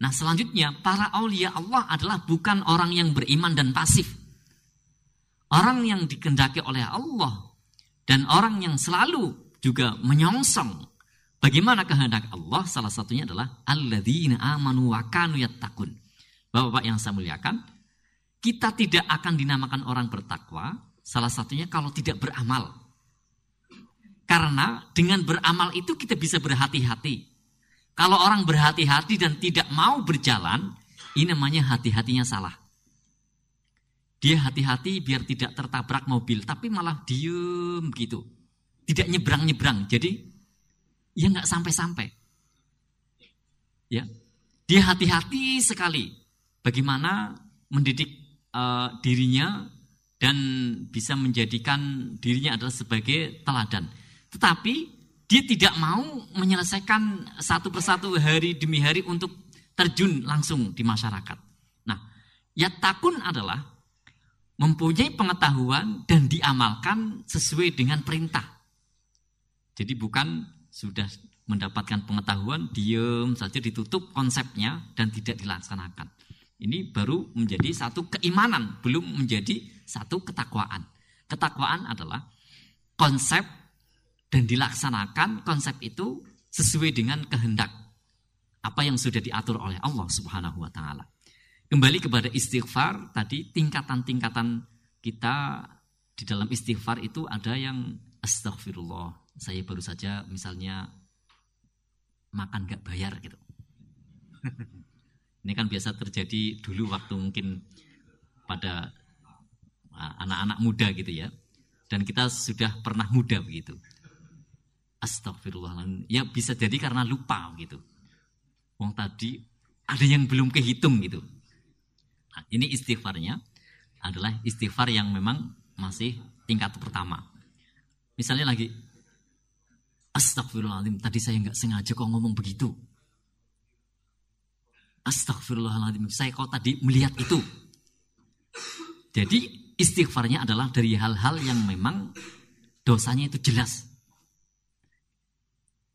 Nah selanjutnya para aulia Allah adalah bukan orang yang beriman dan pasif. Orang yang dikendaki oleh Allah dan orang yang selalu juga menyongsong bagaimana kehendak Allah salah satunya adalah alladzina amanu wa kanu yattaqun. Bapak-bapak yang saya muliakan, kita tidak akan dinamakan orang bertakwa salah satunya kalau tidak beramal. Karena dengan beramal itu kita bisa berhati-hati. Kalau orang berhati-hati dan tidak mau berjalan, ini namanya hati-hatinya salah. Dia hati-hati biar tidak tertabrak mobil, tapi malah diem gitu. Tidak nyebrang-nyebrang. Jadi ya nggak sampai-sampai. Ya, dia hati-hati sekali. Bagaimana mendidik uh, dirinya dan bisa menjadikan dirinya adalah sebagai teladan. Tetapi dia tidak mau menyelesaikan satu persatu hari demi hari untuk terjun langsung di masyarakat. Nah, ya takun adalah mempunyai pengetahuan dan diamalkan sesuai dengan perintah. Jadi bukan sudah mendapatkan pengetahuan, diem saja ditutup konsepnya dan tidak dilaksanakan. Ini baru menjadi satu keimanan, belum menjadi satu ketakwaan. Ketakwaan adalah konsep dan dilaksanakan konsep itu sesuai dengan kehendak apa yang sudah diatur oleh Allah Subhanahu wa taala. Kembali kepada istighfar tadi tingkatan-tingkatan kita di dalam istighfar itu ada yang astagfirullah. Saya baru saja misalnya makan gak bayar gitu. Ini kan biasa terjadi dulu waktu mungkin pada anak-anak muda gitu ya. Dan kita sudah pernah muda begitu. Astagfirullah. Ya bisa jadi karena lupa gitu. Wong tadi ada yang belum kehitung gitu. Nah, ini istighfarnya adalah istighfar yang memang masih tingkat pertama. Misalnya lagi, Astagfirullahaladzim, tadi saya nggak sengaja kok ngomong begitu. Astagfirullahaladzim, saya kok tadi melihat itu. Jadi istighfarnya adalah dari hal-hal yang memang dosanya itu jelas.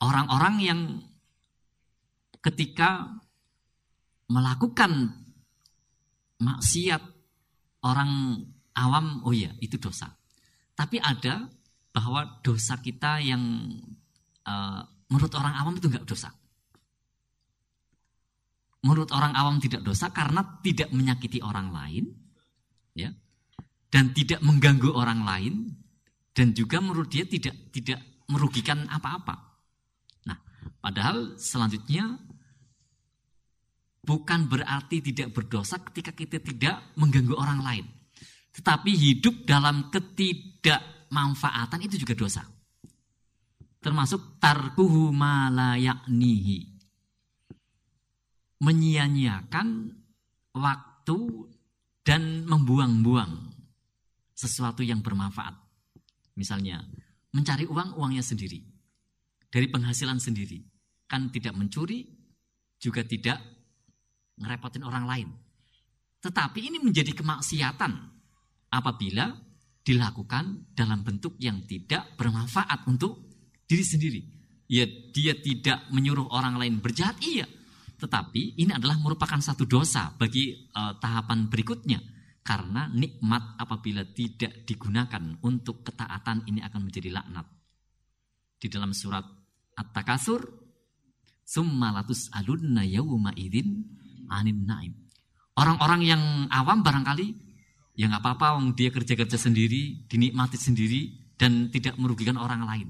Orang-orang yang ketika melakukan maksiat orang awam, oh iya itu dosa. Tapi ada bahwa dosa kita yang uh, menurut orang awam itu enggak dosa. Menurut orang awam tidak dosa karena tidak menyakiti orang lain, ya, dan tidak mengganggu orang lain, dan juga menurut dia tidak tidak merugikan apa-apa. Padahal selanjutnya bukan berarti tidak berdosa ketika kita tidak mengganggu orang lain. Tetapi hidup dalam ketidakmanfaatan itu juga dosa. Termasuk tarkuhu malayaknihi. Menyia-nyiakan waktu dan membuang-buang sesuatu yang bermanfaat. Misalnya, mencari uang, uangnya sendiri. Dari penghasilan sendiri. Kan tidak mencuri, juga tidak ngerepotin orang lain. Tetapi ini menjadi kemaksiatan apabila dilakukan dalam bentuk yang tidak bermanfaat untuk diri sendiri. Ya, dia tidak menyuruh orang lain berjahat, iya. Tetapi ini adalah merupakan satu dosa bagi uh, tahapan berikutnya. Karena nikmat apabila tidak digunakan untuk ketaatan ini akan menjadi laknat. Di dalam surat At-Takasur, Summalatus alunna yawma idin anin naim. Orang-orang yang awam barangkali ya nggak apa-apa, dia kerja-kerja sendiri, dinikmati sendiri dan tidak merugikan orang lain.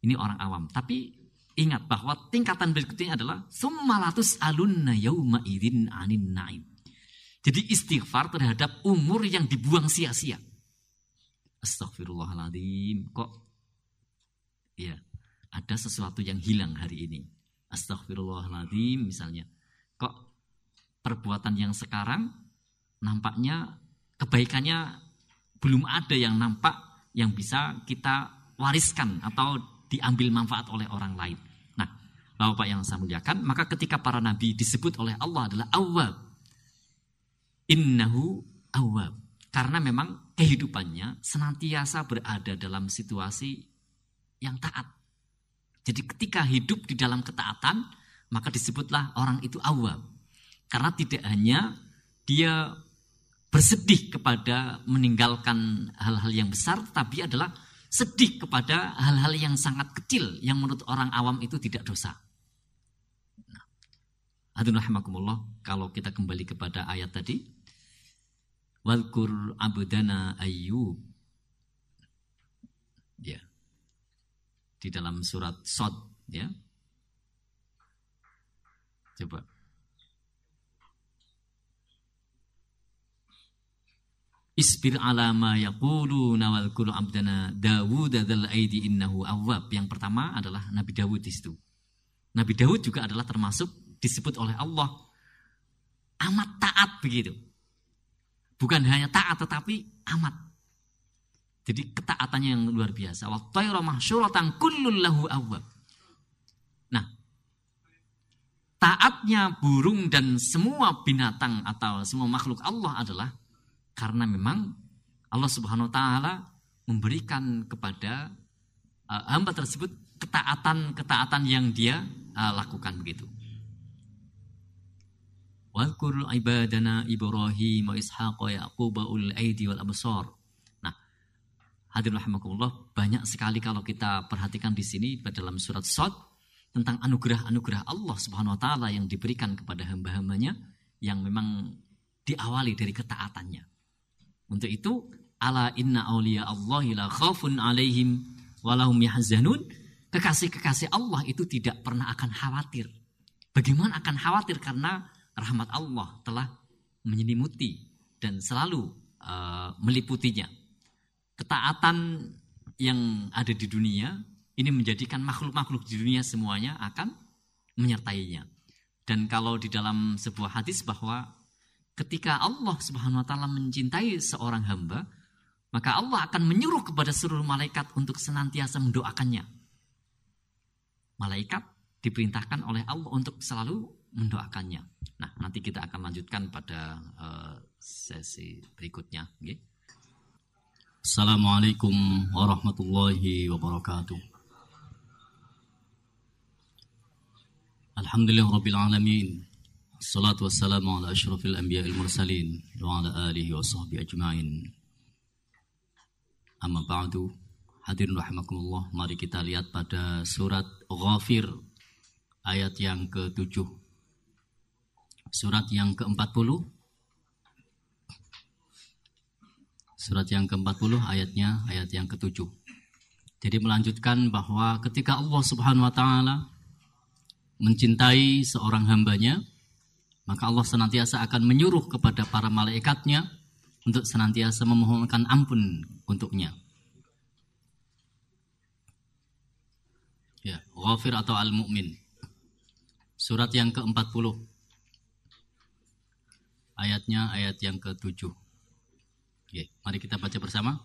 Ini orang awam. Tapi ingat bahwa tingkatan berikutnya adalah summalatus alunna yauma idin anin naim. Jadi istighfar terhadap umur yang dibuang sia-sia. Astagfirullahaladzim. Kok ya ada sesuatu yang hilang hari ini. Astagfirullahaladzim misalnya. Kok perbuatan yang sekarang nampaknya kebaikannya belum ada yang nampak yang bisa kita wariskan atau diambil manfaat oleh orang lain. Nah, Bapak yang saya muliakan, maka ketika para nabi disebut oleh Allah adalah awal Innahu awab. Karena memang kehidupannya senantiasa berada dalam situasi yang taat. Jadi ketika hidup di dalam ketaatan, maka disebutlah orang itu awab. Karena tidak hanya dia bersedih kepada meninggalkan hal-hal yang besar, tapi adalah sedih kepada hal-hal yang sangat kecil yang menurut orang awam itu tidak dosa. Nah, kalau kita kembali kepada ayat tadi, Walkur abdana Ayyub. Ya. Di dalam surat Sod, ya. Coba. Isbir ala ma yaquluna wal abdana Dawud adzal aidi innahu awwab. Yang pertama adalah Nabi Dawud di situ. Nabi Dawud juga adalah termasuk disebut oleh Allah amat taat begitu. Bukan hanya taat tetapi amat. Jadi ketaatannya yang luar biasa. Wa tayra mahsyuratan kullun lahu awwab. Nah, taatnya burung dan semua binatang atau semua makhluk Allah adalah karena memang Allah Subhanahu wa taala memberikan kepada uh, hamba tersebut ketaatan-ketaatan yang dia uh, lakukan begitu. Wadkur ibadana Ibrahim wa Ishaq wa Yaqub ul aidi wal absar. Hadirin rahimakumullah, banyak sekali kalau kita perhatikan di sini dalam surat Sad tentang anugerah-anugerah Allah Subhanahu wa taala yang diberikan kepada hamba-hambanya yang memang diawali dari ketaatannya. Untuk itu, ala inna awliya Allah la khafun alaihim walahum yahzanun. Kekasih-kekasih Allah itu tidak pernah akan khawatir. Bagaimana akan khawatir karena rahmat Allah telah menyelimuti dan selalu uh, meliputinya. Ketaatan yang ada di dunia ini menjadikan makhluk-makhluk di dunia semuanya akan menyertainya. Dan kalau di dalam sebuah hadis bahwa ketika Allah Subhanahu wa taala mencintai seorang hamba, maka Allah akan menyuruh kepada seluruh malaikat untuk senantiasa mendoakannya. Malaikat diperintahkan oleh Allah untuk selalu mendoakannya. Nah, nanti kita akan lanjutkan pada uh, sesi berikutnya. Okay? Assalamualaikum warahmatullahi wabarakatuh. Alhamdulillah Rabbil Alamin. Salatu wassalamu ala ashrafil anbiya mursalin wa ala alihi wa sahbihi ajma'in. Amma ba'du. Hadirin rahimakumullah, mari kita lihat pada surat Ghafir ayat yang ke-7 Surat yang ke-40 Surat yang ke-40 ayatnya ayat yang ke-7 Jadi melanjutkan bahwa ketika Allah subhanahu wa ta'ala Mencintai seorang hambanya Maka Allah senantiasa akan menyuruh kepada para malaikatnya Untuk senantiasa memohonkan ampun untuknya. Ya, ghafir atau al-mu'min. Surat yang ke-40 ayatnya ayat yang ke-7. Oke, mari kita baca bersama.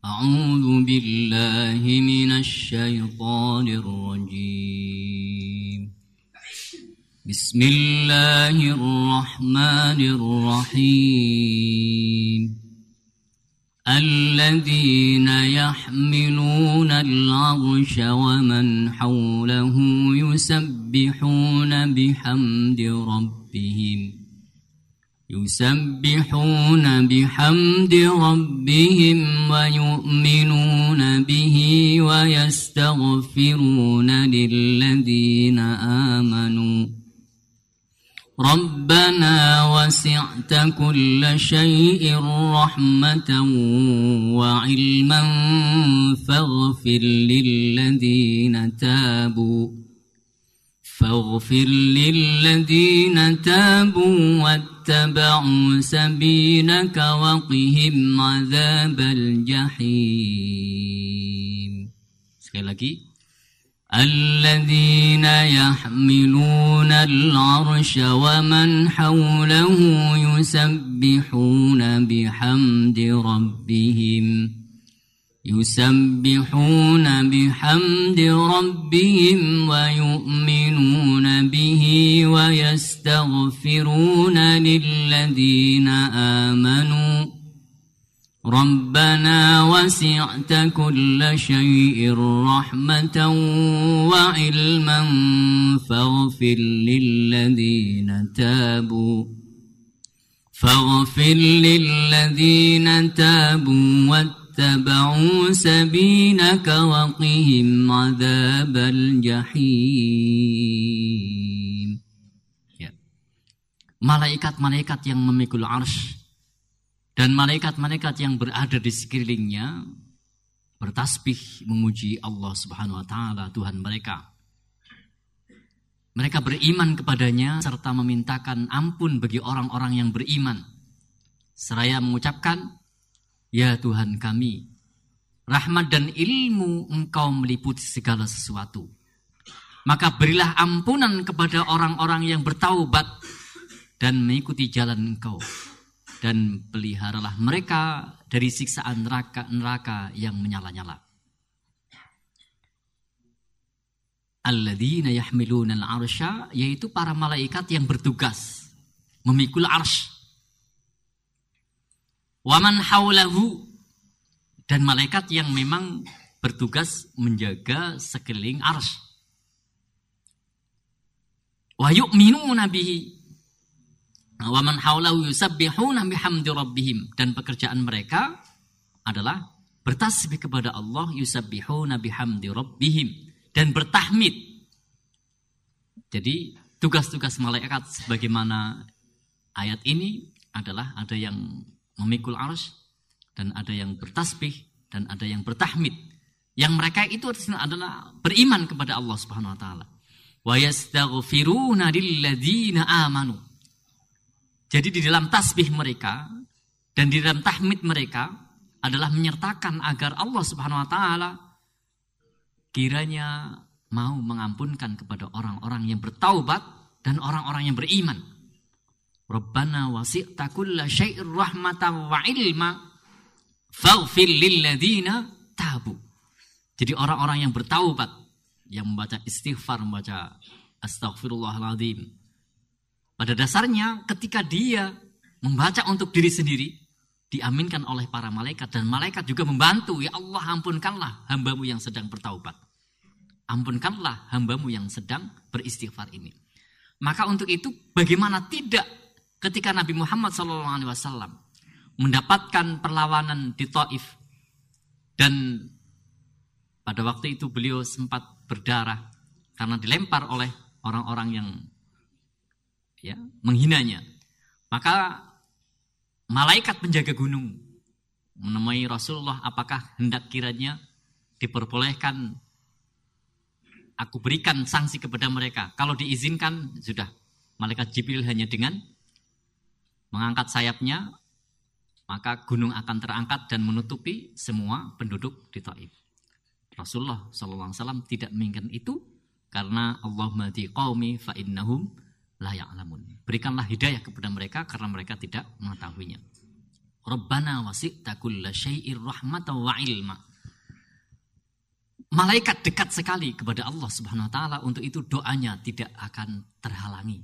أعوذ بالله من الشيطان الرجيم بسم الله الرحمن الرحيم الذين يحملون العرش ومن حوله يسبحون بحمد ربهم ربهم يسبحون بحمد ربهم ويؤمنون به ويستغفرون للذين آمنوا. ربنا وسعت كل شيء رحمة وعلما فاغفر للذين تابوا. فاغفر للذين تابوا واتبعوا سبيلك وقهم عذاب الجحيم. الذين يحملون العرش ومن حوله يسبحون بحمد ربهم. يسبحون بحمد ربهم ويؤمنون به ويستغفرون للذين آمنوا. ربنا وسعت كل شيء رحمة وعلما فاغفر للذين تابوا. فاغفر للذين تابوا واتبعوا سبيلك وقهم عذاب الجحيم Malaikat-malaikat yang memikul arsh Dan malaikat-malaikat yang berada di sekelilingnya bertasbih memuji Allah Subhanahu wa taala Tuhan mereka. Mereka beriman kepadanya serta memintakan ampun bagi orang-orang yang beriman. Seraya mengucapkan, Ya Tuhan kami, rahmat dan ilmu engkau meliputi segala sesuatu. Maka berilah ampunan kepada orang-orang yang bertaubat dan mengikuti jalan engkau dan peliharalah mereka dari siksaan neraka-neraka yang menyala-nyala. Alladzina yahmiluna al-arsya yaitu para malaikat yang bertugas memikul arsy. Waman haulahu dan malaikat yang memang bertugas menjaga sekeliling arsy. Wa yu'minuna bihi Wa man haulahu yusabbihuna bihamdi rabbihim dan pekerjaan mereka adalah bertasbih kepada Allah yusabbihuna bihamdi rabbihim dan bertahmid. Jadi tugas-tugas malaikat sebagaimana ayat ini adalah ada yang memikul arus dan ada yang bertasbih dan ada yang bertahmid. Yang mereka itu adalah beriman kepada Allah Subhanahu wa taala. Wa yastaghfiruna lilladzina amanu jadi di dalam tasbih mereka dan di dalam tahmid mereka adalah menyertakan agar Allah Subhanahu wa taala kiranya mau mengampunkan kepada orang-orang yang bertaubat dan orang-orang yang beriman. Rabbana wasi'ta kulla syai'ir rahmatan wa ilma faghfir lilladzina tabu. Jadi orang-orang yang bertaubat, yang membaca istighfar, membaca astagfirullahaladzim, pada dasarnya ketika dia membaca untuk diri sendiri, diaminkan oleh para malaikat dan malaikat juga membantu. Ya Allah ampunkanlah hambamu yang sedang bertaubat. Ampunkanlah hambamu yang sedang beristighfar ini. Maka untuk itu bagaimana tidak ketika Nabi Muhammad SAW mendapatkan perlawanan di Taif dan pada waktu itu beliau sempat berdarah karena dilempar oleh orang-orang yang ya, menghinanya. Maka malaikat penjaga gunung menemui Rasulullah apakah hendak kiranya diperbolehkan aku berikan sanksi kepada mereka. Kalau diizinkan sudah malaikat Jibril hanya dengan mengangkat sayapnya maka gunung akan terangkat dan menutupi semua penduduk di Taif. Rasulullah SAW tidak menginginkan itu karena Allah mati qaumi fa innahum layak alamun. Berikanlah hidayah kepada mereka karena mereka tidak mengetahuinya. Rabbana wasi'ta kulla syai'ir rahmatan wa ilma. Malaikat dekat sekali kepada Allah Subhanahu wa taala untuk itu doanya tidak akan terhalangi.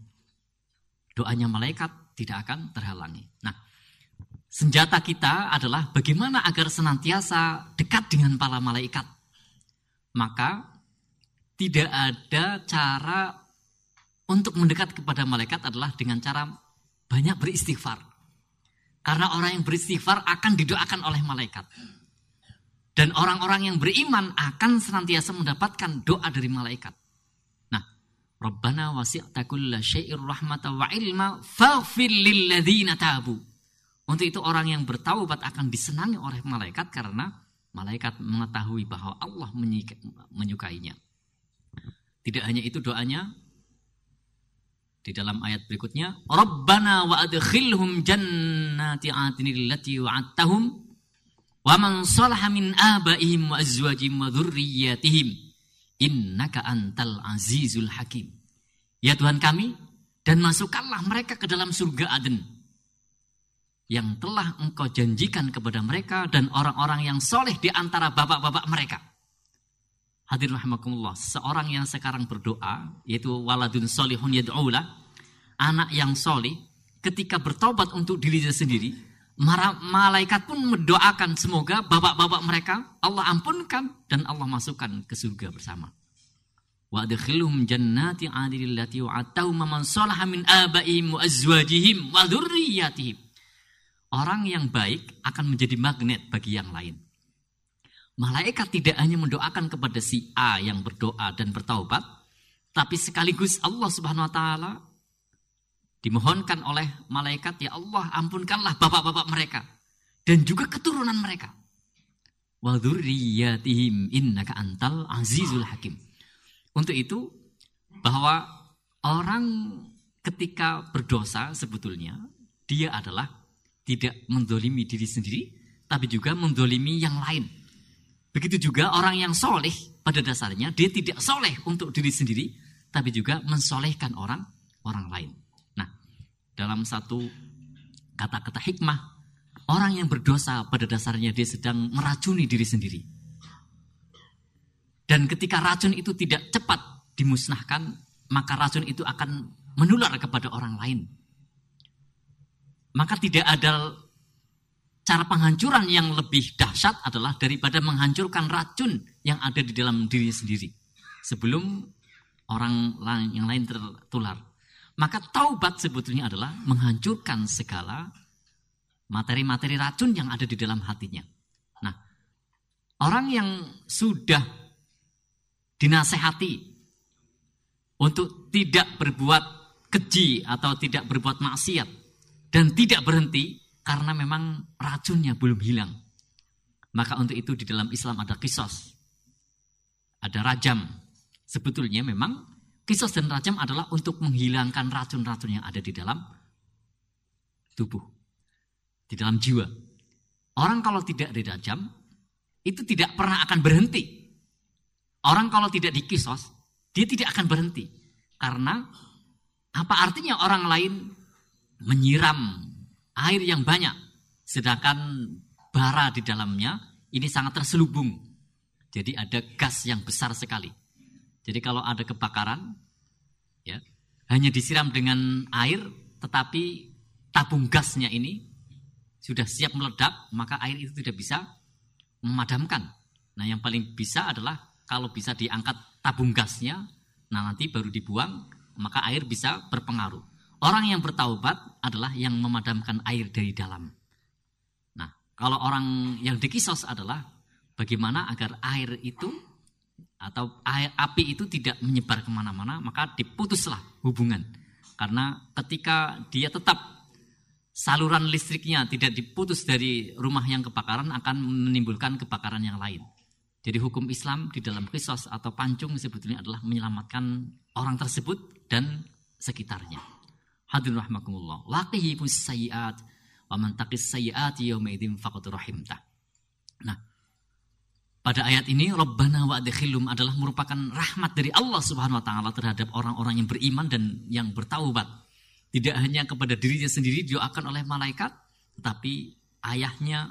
Doanya malaikat tidak akan terhalangi. Nah, senjata kita adalah bagaimana agar senantiasa dekat dengan para malaikat. Maka tidak ada cara untuk mendekat kepada malaikat adalah dengan cara banyak beristighfar. Karena orang yang beristighfar akan didoakan oleh malaikat. Dan orang-orang yang beriman akan senantiasa mendapatkan doa dari malaikat. Rabbana wasi'ta kulla syai'ir rahmata wa ilma faghfir lilladzina tabu. Untuk itu orang yang bertaubat akan disenangi oleh malaikat karena malaikat mengetahui bahwa Allah menyukainya. Tidak hanya itu doanya di dalam ayat berikutnya, Rabbana wa adkhilhum jannati adnil lati wa'adtahum wa man salaha min abaihim wa azwajihim wa dhurriyyatihim innaka antal azizul hakim. Ya Tuhan kami, dan masukkanlah mereka ke dalam surga Aden yang telah engkau janjikan kepada mereka dan orang-orang yang soleh di antara bapak-bapak mereka. Hadir rahimakumullah, seorang yang sekarang berdoa, yaitu waladun solihun yad'ula, anak yang solih, ketika bertobat untuk dirinya sendiri, malaikat pun mendoakan semoga bapak-bapak mereka Allah ampunkan dan Allah masukkan ke surga bersama. Wa adkhilhum jannati adilil lati wa'atahum man salaha min abaihim wa azwajihim wa dzurriyyatihim. Orang yang baik akan menjadi magnet bagi yang lain. Malaikat tidak hanya mendoakan kepada si A yang berdoa dan bertaubat, tapi sekaligus Allah Subhanahu wa taala dimohonkan oleh malaikat ya Allah ampunkanlah bapak-bapak mereka dan juga keturunan mereka. Wa dzurriyyatihim innaka antal azizul hakim. Untuk itu bahwa orang ketika berdosa sebetulnya dia adalah tidak mendolimi diri sendiri tapi juga mendolimi yang lain Begitu juga orang yang soleh pada dasarnya dia tidak soleh untuk diri sendiri, tapi juga mensolehkan orang orang lain. Dalam satu kata-kata hikmah, orang yang berdosa pada dasarnya dia sedang meracuni diri sendiri. Dan ketika racun itu tidak cepat dimusnahkan, maka racun itu akan menular kepada orang lain. Maka tidak ada cara penghancuran yang lebih dahsyat adalah daripada menghancurkan racun yang ada di dalam diri sendiri sebelum orang yang lain tertular. Maka taubat sebetulnya adalah menghancurkan segala materi-materi racun yang ada di dalam hatinya. Nah, orang yang sudah dinasehati untuk tidak berbuat keji atau tidak berbuat maksiat dan tidak berhenti, karena memang racunnya belum hilang. Maka untuk itu di dalam Islam ada kisos. Ada rajam. Sebetulnya memang kisos dan rajam adalah untuk menghilangkan racun-racun yang ada di dalam tubuh. Di dalam jiwa. Orang kalau tidak dirajam, itu tidak pernah akan berhenti. Orang kalau tidak dikisos, dia tidak akan berhenti. Karena apa artinya orang lain menyiram air yang banyak, sedangkan bara di dalamnya ini sangat terselubung. Jadi ada gas yang besar sekali. Jadi kalau ada kebakaran, ya hanya disiram dengan air, tetapi tabung gasnya ini sudah siap meledak, maka air itu tidak bisa memadamkan. Nah yang paling bisa adalah kalau bisa diangkat tabung gasnya, nah nanti baru dibuang, maka air bisa berpengaruh. Orang yang bertaubat adalah yang memadamkan air dari dalam. Nah, kalau orang yang dikisos adalah bagaimana agar air itu atau api itu tidak menyebar ke mana-mana, maka diputuslah hubungan. Karena ketika dia tetap saluran listriknya tidak diputus dari rumah yang kebakaran akan menimbulkan kebakaran yang lain. Jadi hukum Islam di dalam kisos atau pancung sebetulnya adalah menyelamatkan orang tersebut dan sekitarnya. Hadirin rahmakumullah. Laqihi sayyiat wa man taqis yawma idzin rahimta. Nah, pada ayat ini Rabbana wa adkhilhum adalah merupakan rahmat dari Allah Subhanahu wa taala terhadap orang-orang yang beriman dan yang bertaubat. Tidak hanya kepada dirinya sendiri doakan oleh malaikat, tetapi ayahnya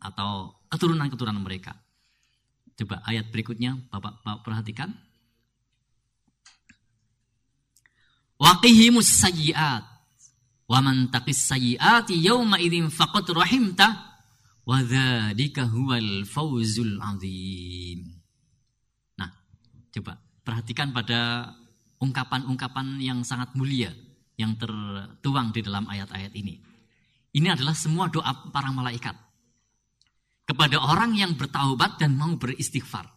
atau keturunan-keturunan mereka. Coba ayat berikutnya Bapak, Bapak perhatikan. Waqihimus sayyiat. Wa man taqis sayyiati yawma idzin faqad rahimta wa dzalika huwal fawzul azim. Nah, coba perhatikan pada ungkapan-ungkapan yang sangat mulia yang tertuang di dalam ayat-ayat ini. Ini adalah semua doa para malaikat kepada orang yang bertaubat dan mau beristighfar.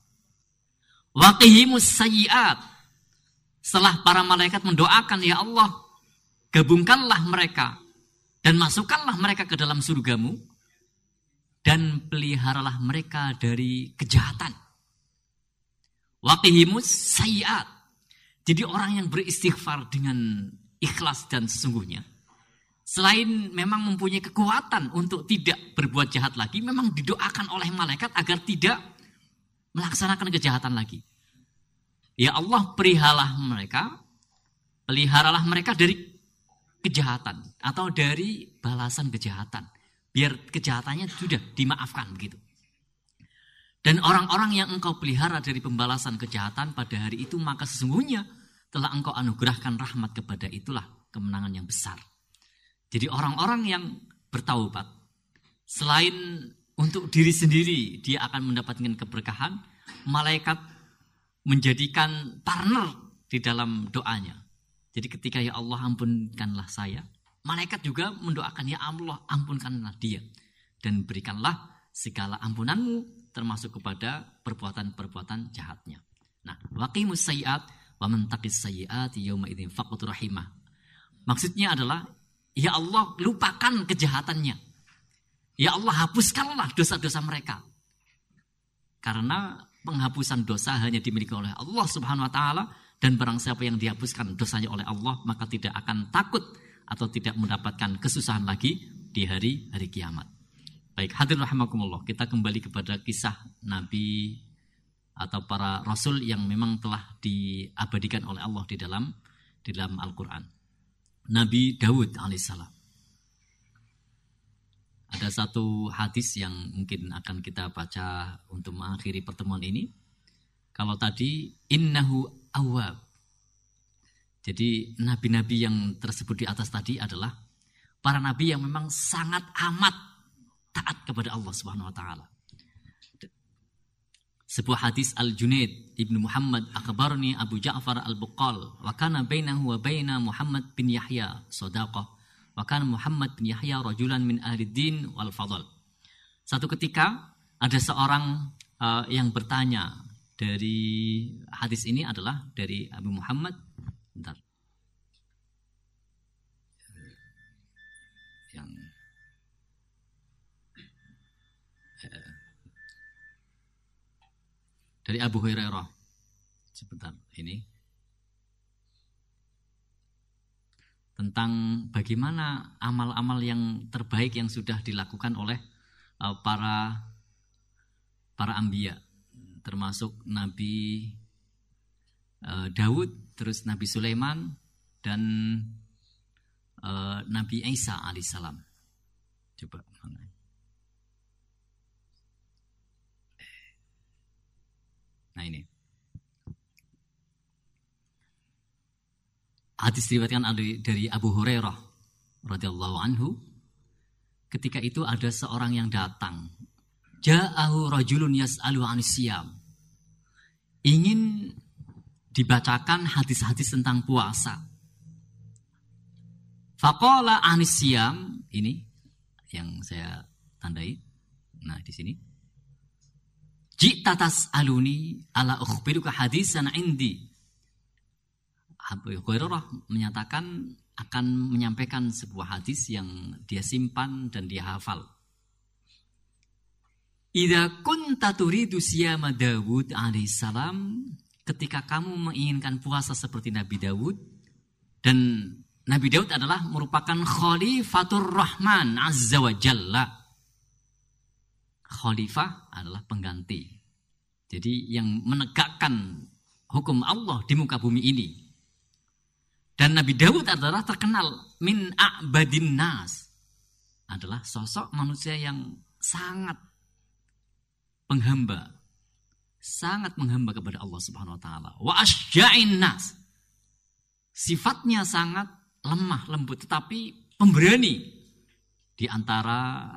Waqihimus sayyiat Setelah para malaikat mendoakan, ya Allah, gabungkanlah mereka dan masukkanlah mereka ke dalam surgamu dan peliharalah mereka dari kejahatan. Waqihimus sayiat. Jadi orang yang beristighfar dengan ikhlas dan sesungguhnya. Selain memang mempunyai kekuatan untuk tidak berbuat jahat lagi, memang didoakan oleh malaikat agar tidak melaksanakan kejahatan lagi. Ya Allah perihalah mereka, peliharalah mereka dari kejahatan atau dari balasan kejahatan. Biar kejahatannya sudah dimaafkan begitu. Dan orang-orang yang engkau pelihara dari pembalasan kejahatan pada hari itu maka sesungguhnya telah engkau anugerahkan rahmat kepada itulah kemenangan yang besar. Jadi orang-orang yang bertaubat selain untuk diri sendiri dia akan mendapatkan keberkahan, malaikat menjadikan partner di dalam doanya. Jadi ketika ya Allah ampunkanlah saya, malaikat juga mendoakan ya Allah ampunkanlah dia dan berikanlah segala ampunanmu termasuk kepada perbuatan-perbuatan jahatnya. Nah, waqimus sayiat wa man taqis sayiat yauma idzin rahimah. Maksudnya adalah Ya Allah, lupakan kejahatannya. Ya Allah, hapuskanlah dosa-dosa mereka. Karena penghapusan dosa hanya dimiliki oleh Allah Subhanahu wa taala dan barang siapa yang dihapuskan dosanya oleh Allah maka tidak akan takut atau tidak mendapatkan kesusahan lagi di hari hari kiamat. Baik, hadirin rahimakumullah, kita kembali kepada kisah Nabi atau para rasul yang memang telah diabadikan oleh Allah di dalam di dalam Al-Qur'an. Nabi Daud alaihissalam. Ada satu hadis yang mungkin akan kita baca untuk mengakhiri pertemuan ini. Kalau tadi innahu awab. Jadi nabi-nabi yang tersebut di atas tadi adalah para nabi yang memang sangat amat taat kepada Allah Subhanahu wa taala. Sebuah hadis Al-Junaid Ibnu Muhammad akhbarni Abu Ja'far Al-Buqal wa kana bainahu wa baina Muhammad bin Yahya sadaqah wa kana Muhammad bin Yahya rajulan min ahli din wal fadl. Satu ketika ada seorang uh, yang bertanya dari hadis ini adalah dari Abu Muhammad dari Abu Hurairah. Sebentar, ini tentang bagaimana amal-amal yang terbaik yang sudah dilakukan oleh uh, para para ambia termasuk Nabi uh, Daud, terus Nabi Sulaiman dan uh, Nabi Isa alaihissalam. Coba mana? Nah ini. Hadis diriwayatkan dari Abu Hurairah radhiyallahu anhu. Ketika itu ada seorang yang datang. Ja'ahu rajulun yas'alu anisiyam. Ingin dibacakan hadis-hadis tentang puasa. Fakola anisiyam ini yang saya tandai. Nah di sini. Jiktatas aluni ala ukhbiruka hadisan indi. Abu Hurairah menyatakan akan menyampaikan sebuah hadis yang dia simpan dan dia hafal. Idza kunta turidu siyama Dawud alaihissalam ketika kamu menginginkan puasa seperti Nabi Dawud dan Nabi Daud adalah merupakan khalifatur rahman azza wa jalla khalifah adalah pengganti. Jadi yang menegakkan hukum Allah di muka bumi ini. Dan Nabi Dawud adalah terkenal min a'badin nas. Adalah sosok manusia yang sangat penghamba. Sangat menghamba kepada Allah Subhanahu wa taala. Wa asja'in nas. Sifatnya sangat lemah lembut tetapi pemberani di antara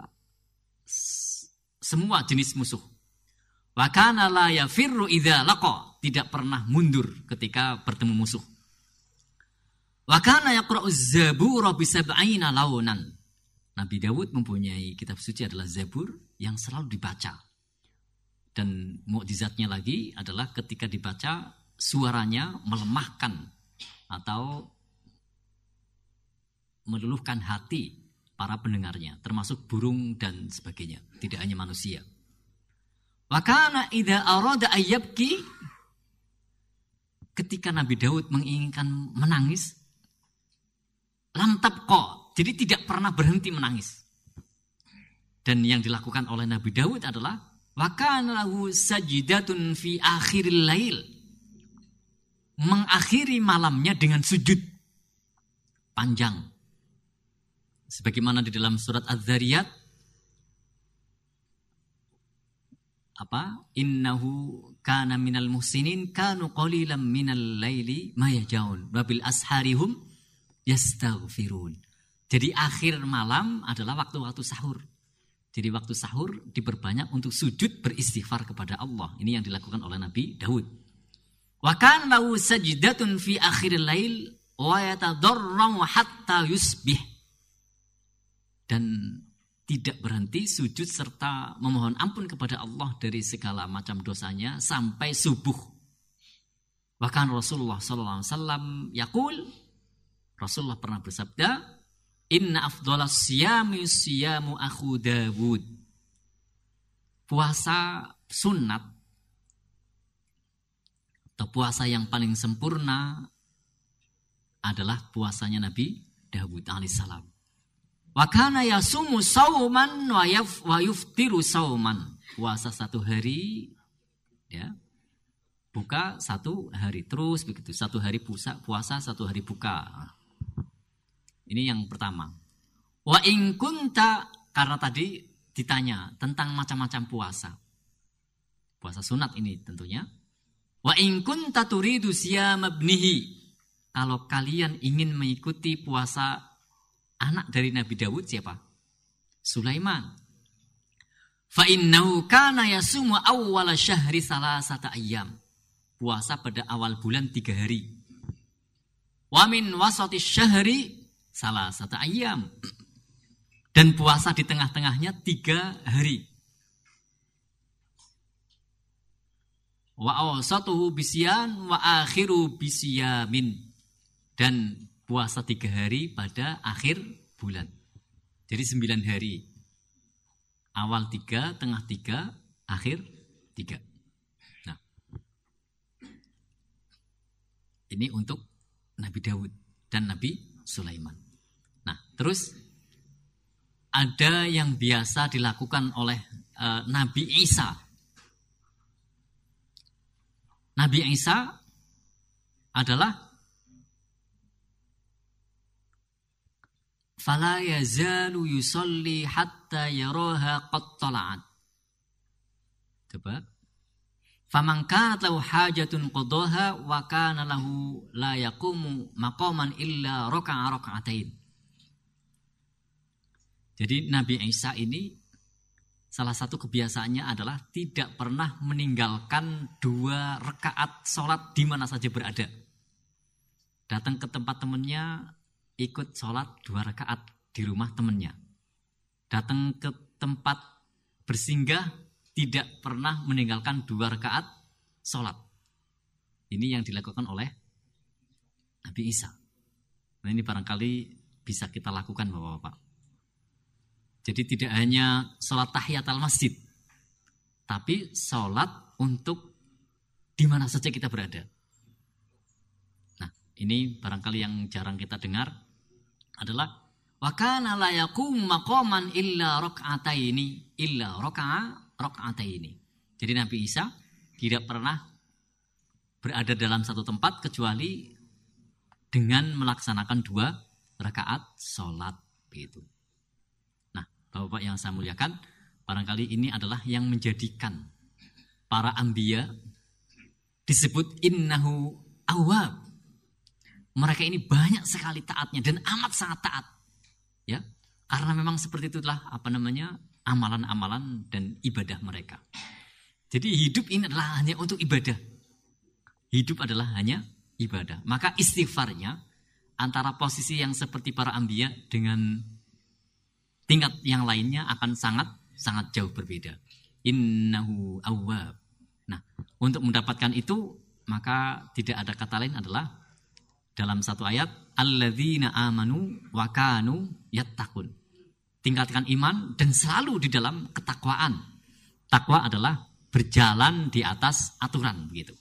semua jenis musuh. Wa kana la yafirru idza laqa, tidak pernah mundur ketika bertemu musuh. Wa kana yaqra'u zabura bi sab'ina launan. Nabi Dawud mempunyai kitab suci adalah Zabur yang selalu dibaca. Dan mukjizatnya lagi adalah ketika dibaca suaranya melemahkan atau meluluhkan hati para pendengarnya, termasuk burung dan sebagainya, tidak hanya manusia. Wakana ida arada ayyabki ketika Nabi Daud menginginkan menangis, lantap kok, jadi tidak pernah berhenti menangis. Dan yang dilakukan oleh Nabi Daud adalah wakana lahu sajidatun fi akhiril lail. Mengakhiri malamnya dengan sujud panjang. Sebagaimana di dalam surat Az-Zariyat apa innahu kana minal muhsinin kanu qalilan minal laili ma yaj'un wa bil asharihum yastaghfirun. Jadi akhir malam adalah waktu-waktu sahur. Jadi waktu sahur diperbanyak untuk sujud beristighfar kepada Allah. Ini yang dilakukan oleh Nabi Daud. Wa lahu sajdatun fi akhiril lail wa yatadarra'u hatta yusbih. Dan tidak berhenti sujud serta memohon ampun kepada Allah dari segala macam dosanya sampai subuh. Bahkan Rasulullah wasallam yaqul Rasulullah pernah bersabda, "Inna afdhalas siyami siyamu akhu Dawud." Puasa sunat atau puasa yang paling sempurna adalah puasanya Nabi Dawud alaihissalam. Wa kana yasumu sauman wa, yuftiru sauman. Puasa satu hari ya. Buka satu hari terus begitu. Satu hari puasa, puasa satu hari buka. Ini yang pertama. Wa in kunta karena tadi ditanya tentang macam-macam puasa. Puasa sunat ini tentunya. Wa in kunta turidu. Kalau kalian ingin mengikuti puasa anak dari Nabi Dawud siapa? Sulaiman. Fa innahu kana yasumu awwala syahri salasata ayyam. Puasa pada awal bulan tiga hari. Wa min wasati syahri salasata ayyam. Dan puasa di tengah-tengahnya tiga hari. Wa awsatuhu bisyan wa akhiru bisyamin. Dan puasa tiga hari pada akhir bulan. Jadi sembilan hari. Awal tiga, tengah tiga, akhir tiga. Nah, ini untuk Nabi Daud dan Nabi Sulaiman. Nah, terus ada yang biasa dilakukan oleh uh, Nabi Isa. Nabi Isa adalah yusalli hatta yaraha qad tala'at. Coba. Faman kanat lahu hajatun qadaha wa kana lahu la yaqumu maqaman illa raka'a raka'atain. Jadi Nabi Isa ini salah satu kebiasaannya adalah tidak pernah meninggalkan dua rakaat sholat di mana saja berada. Datang ke tempat temannya, ikut sholat dua rakaat di rumah temannya. Datang ke tempat bersinggah tidak pernah meninggalkan dua rakaat sholat. Ini yang dilakukan oleh Nabi Isa. Nah ini barangkali bisa kita lakukan Bapak-Bapak. Jadi tidak hanya sholat tahiyat al masjid. Tapi sholat untuk di mana saja kita berada. Ini barangkali yang jarang kita dengar adalah wakana la yakum maqaman illa raka'ataini illa raka'a raka'ataini. Jadi Nabi Isa tidak pernah berada dalam satu tempat kecuali dengan melaksanakan dua rakaat sholat itu. Nah, Bapak yang saya muliakan, barangkali ini adalah yang menjadikan para ambia disebut innahu awab mereka ini banyak sekali taatnya dan amat sangat taat. Ya. Karena memang seperti itulah apa namanya? amalan-amalan dan ibadah mereka. Jadi hidup ini adalah hanya untuk ibadah. Hidup adalah hanya ibadah. Maka istighfarnya antara posisi yang seperti para ambia dengan tingkat yang lainnya akan sangat sangat jauh berbeda. Innahu awwab. Nah, untuk mendapatkan itu maka tidak ada kata lain adalah dalam satu ayat alladzina amanu wa kanu yattaqun. Tingkatkan iman dan selalu di dalam ketakwaan. Takwa adalah berjalan di atas aturan begitu.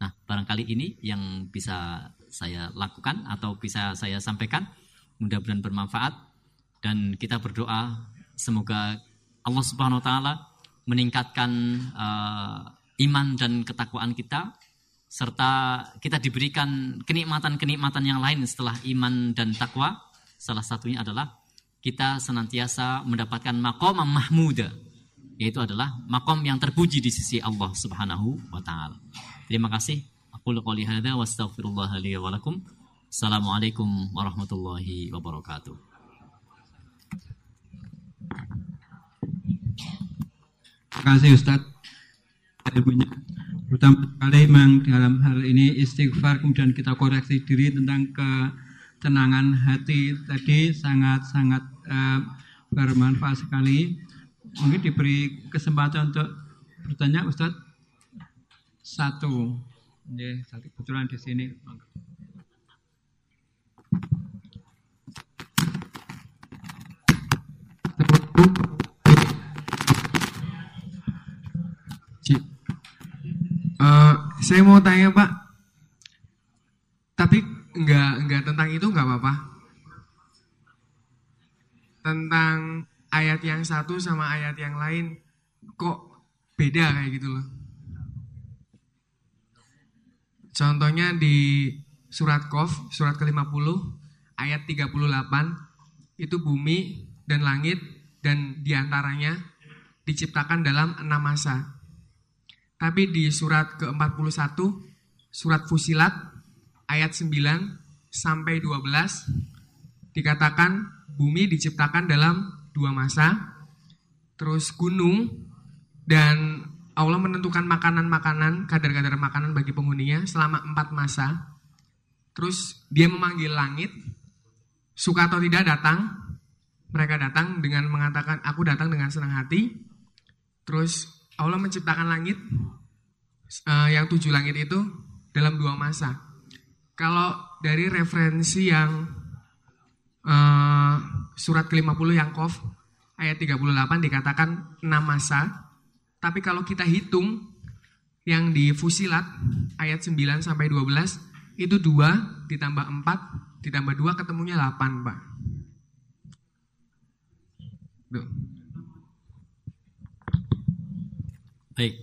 Nah, barangkali ini yang bisa saya lakukan atau bisa saya sampaikan. Mudah-mudahan bermanfaat dan kita berdoa semoga Allah Subhanahu wa taala meningkatkan uh, iman dan ketakwaan kita serta kita diberikan kenikmatan-kenikmatan yang lain setelah iman dan takwa. Salah satunya adalah kita senantiasa mendapatkan makom mahmuda, yaitu adalah makom yang terpuji di sisi Allah Subhanahu wa taala. Terima kasih. Aku wa astaghfirullah li wa lakum. Assalamualaikum warahmatullahi wabarakatuh. Terima kasih Ustadz. Pertama kali memang dalam hal ini istighfar kemudian kita koreksi diri tentang ketenangan hati tadi sangat-sangat uh, bermanfaat sekali. Mungkin diberi kesempatan untuk bertanya Ustadz satu. Ya, satu kebetulan di sini. Uh, saya mau tanya Pak, tapi nggak nggak tentang itu nggak apa-apa. Tentang ayat yang satu sama ayat yang lain, kok beda kayak gitu loh. Contohnya di surat Qaf, surat ke-50, ayat 38, itu bumi dan langit dan di antaranya diciptakan dalam enam masa. Tapi di surat ke-41, surat Fusilat, ayat 9 sampai 12, dikatakan bumi diciptakan dalam dua masa, terus gunung, dan Allah menentukan makanan-makanan, kadar-kadar makanan bagi penghuninya selama empat masa. Terus dia memanggil langit, suka atau tidak datang, mereka datang dengan mengatakan, aku datang dengan senang hati. Terus Allah menciptakan langit uh, yang tujuh langit itu dalam dua masa. Kalau dari referensi yang uh, surat ke-50 yang Qaf ayat 38 dikatakan enam masa. Tapi kalau kita hitung yang di Fusilat ayat 9 sampai 12 itu dua ditambah empat ditambah dua ketemunya 8, Pak. Baik.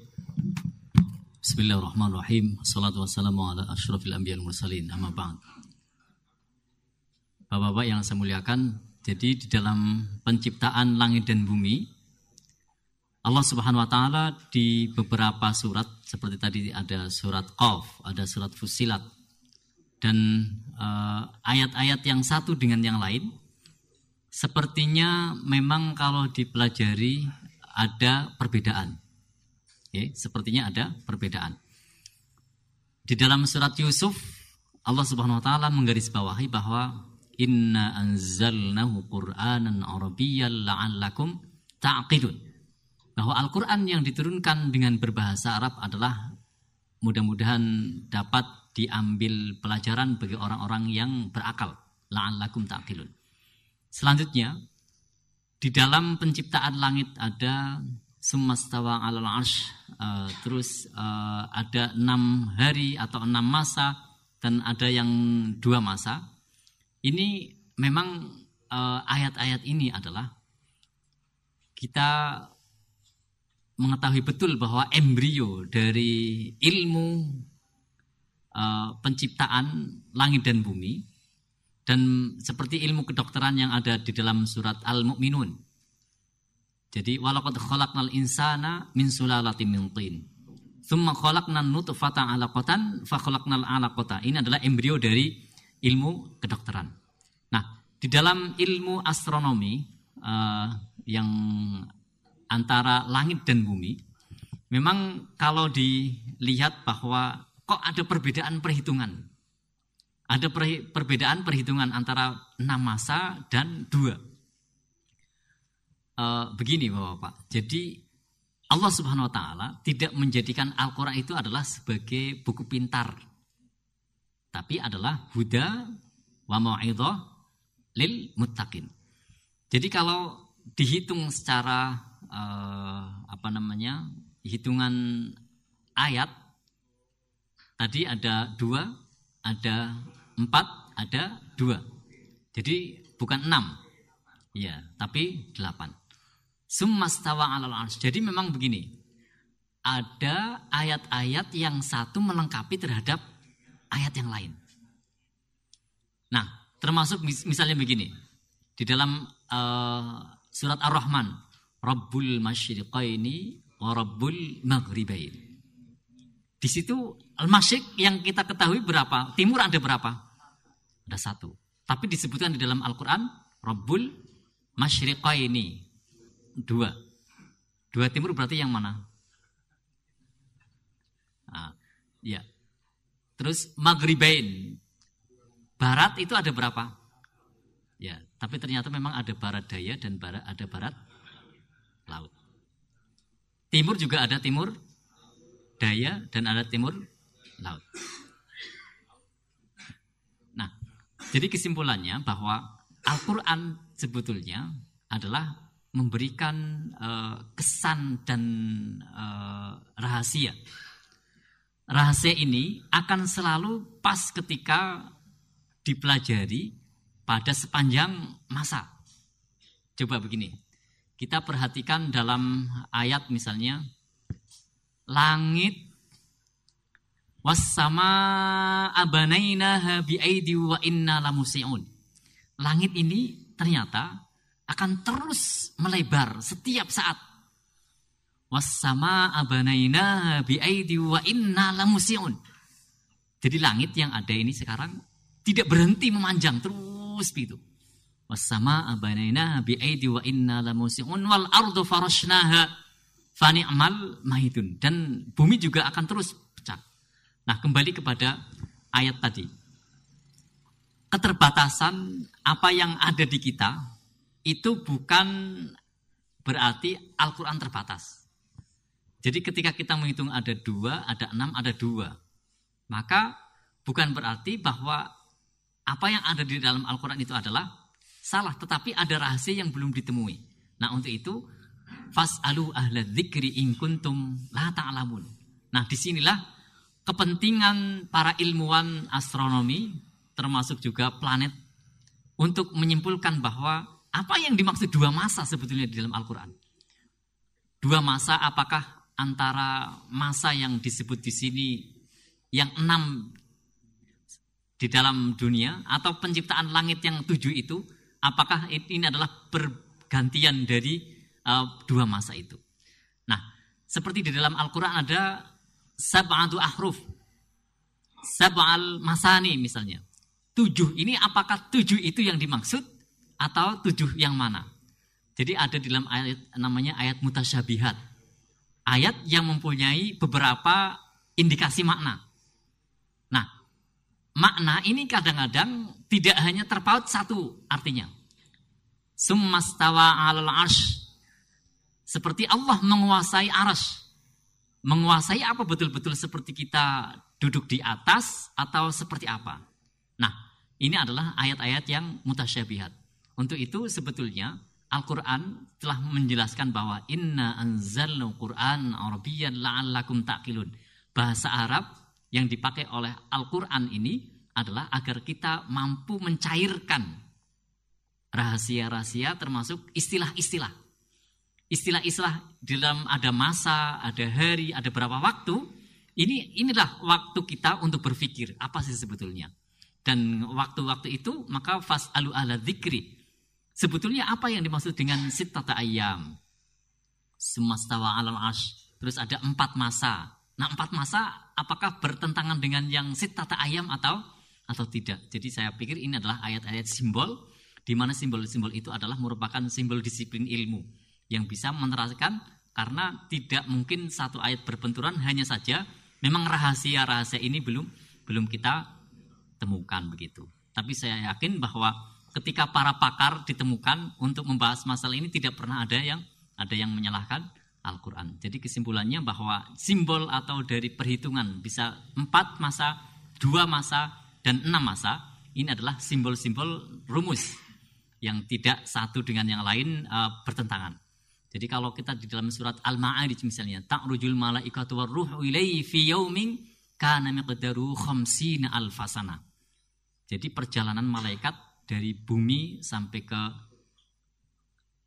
Bismillahirrahmanirrahim. Assalatu wassalamu ala ashrafil anbiya mursalin. Amma ba'd. Bapak-bapak yang saya muliakan, jadi di dalam penciptaan langit dan bumi, Allah Subhanahu wa taala di beberapa surat seperti tadi ada surat Qaf, ada surat Fusilat dan eh, ayat-ayat uh, yang satu dengan yang lain sepertinya memang kalau dipelajari ada perbedaan. Ya, sepertinya ada perbedaan. Di dalam surat Yusuf, Allah Subhanahu wa taala menggarisbawahi bahwa inna anzalnahu qur'anan arabiyyan la'allakum ta'qilun. Bahwa Al-Qur'an yang diturunkan dengan berbahasa Arab adalah mudah-mudahan dapat diambil pelajaran bagi orang-orang yang berakal. La'allakum ta'qilun. Selanjutnya, di dalam penciptaan langit ada Sumastawa alal arsh uh, Terus uh, ada enam hari atau enam masa Dan ada yang dua masa. Ini memang uh, ayat-ayat ini adalah Kita mengetahui betul bahwa embrio dari ilmu uh, penciptaan langit dan bumi dan seperti ilmu kedokteran yang ada di dalam surat Al-Mu'minun jadi walaqad khalaqnal insana min sulalatin min tin. Tsumma khalaqnan nutfata 'alaqatan fa khalaqnal 'alaqata. Ini adalah embrio dari ilmu kedokteran. Nah, di dalam ilmu astronomi uh, yang antara langit dan bumi, memang kalau dilihat bahwa kok ada perbedaan perhitungan. Ada perbedaan perhitungan antara enam masa dan dua uh, begini Bapak-bapak. Jadi Allah Subhanahu wa taala tidak menjadikan Al-Qur'an itu adalah sebagai buku pintar. tapi adalah huda wa mau'idhah lil muttaqin. Jadi kalau dihitung secara uh, apa namanya hitungan ayat tadi ada dua, ada empat, ada dua. Jadi bukan enam, ya, tapi delapan. Summastawa alal ars. Jadi memang begini, ada ayat-ayat yang satu melengkapi terhadap ayat yang lain. Nah, termasuk misalnya begini, di dalam uh, surat Ar-Rahman, Rabbul Masyriqaini wa Rabbul Maghribain. Di situ al-masyriq yang kita ketahui berapa? Timur ada berapa? Ada satu. Tapi disebutkan di dalam Al-Quran, Rabbul Masyriqaini. Dua. Dua timur berarti yang mana? Nah, ya. Terus Maghribain. Barat itu ada berapa? Ya, tapi ternyata memang ada barat daya dan barat ada barat laut. Timur juga ada timur daya dan ada timur laut. Nah, jadi kesimpulannya bahwa Al-Qur'an sebetulnya adalah memberikan uh, kesan dan uh, rahasia rahasia ini akan selalu pas ketika dipelajari pada sepanjang masa. Coba begini, kita perhatikan dalam ayat misalnya, langit wassama abanaina biaidi wa inna lamusiun. Langit ini ternyata akan terus melebar setiap saat Wassama abanaina biaidi wa inna lamusiun. Jadi langit yang ada ini sekarang tidak berhenti memanjang terus begitu. Wassama abanaina biaidi wa inna lamusiun wal ardu farashnaha fani'mal mahidun. Dan bumi juga akan terus pecah. Nah kembali kepada ayat tadi. Keterbatasan apa yang ada di kita itu bukan berarti Al-Quran terbatas. Jadi ketika kita menghitung ada dua, ada enam, ada dua. Maka bukan berarti bahwa apa yang ada di dalam Al-Quran itu adalah salah. Tetapi ada rahasia yang belum ditemui. Nah untuk itu, Fas'alu ahla dzikri in kuntum la ta'lamun. Nah di sinilah kepentingan para ilmuwan astronomi, termasuk juga planet, untuk menyimpulkan bahwa apa yang dimaksud dua masa sebetulnya di dalam Al-Quran. Dua masa apakah antara masa yang disebut di sini yang enam di dalam dunia atau penciptaan langit yang tujuh itu apakah ini adalah pergantian dari uh, dua masa itu? Nah seperti di dalam Al-Quran ada sab'atu ahruf sab'al masani misalnya. Tujuh ini apakah tujuh itu yang dimaksud atau tujuh yang mana jadi ada di dalam ayat namanya ayat mutasyabihat ayat yang mempunyai beberapa indikasi makna. Nah, makna ini kadang-kadang tidak hanya terpaut satu artinya. Summastawa alal arsh. Seperti Allah menguasai arsh. Menguasai apa betul-betul seperti kita duduk di atas atau seperti apa. Nah, ini adalah ayat-ayat yang mutasyabihat. Untuk itu sebetulnya Al-Quran telah menjelaskan bahwa inna anzalna Quran Arabiyan la'allakum ta'qilun. Bahasa Arab yang dipakai oleh Al-Quran ini adalah agar kita mampu mencairkan rahasia-rahasia termasuk istilah-istilah. Istilah-istilah dalam ada masa, ada hari, ada berapa waktu. Ini inilah waktu kita untuk berpikir apa sih sebetulnya. Dan waktu-waktu itu maka fas alu ala dzikri Sebetulnya apa yang dimaksud dengan sittata ayam? Semastawa alal ash. Terus ada empat masa. Nah empat masa apakah bertentangan dengan yang sittata ayam atau atau tidak? Jadi saya pikir ini adalah ayat-ayat simbol di mana simbol-simbol itu adalah merupakan simbol disiplin ilmu yang bisa meneraskan karena tidak mungkin satu ayat berbenturan hanya saja memang rahasia-rahasia ini belum belum kita temukan begitu. Tapi saya yakin bahwa ketika para pakar ditemukan untuk membahas masalah ini tidak pernah ada yang ada yang menyalahkan Al-Quran. Jadi kesimpulannya bahwa simbol atau dari perhitungan bisa empat masa, dua masa, dan enam masa ini adalah simbol-simbol rumus yang tidak satu dengan yang lain uh, bertentangan. Jadi kalau kita di dalam surat Al-Ma'arij misalnya, ta'rujul malaikatu warruhu ilaihi fi yaumin kana miqdaru khamsina alfasana. Jadi perjalanan malaikat dari bumi sampai ke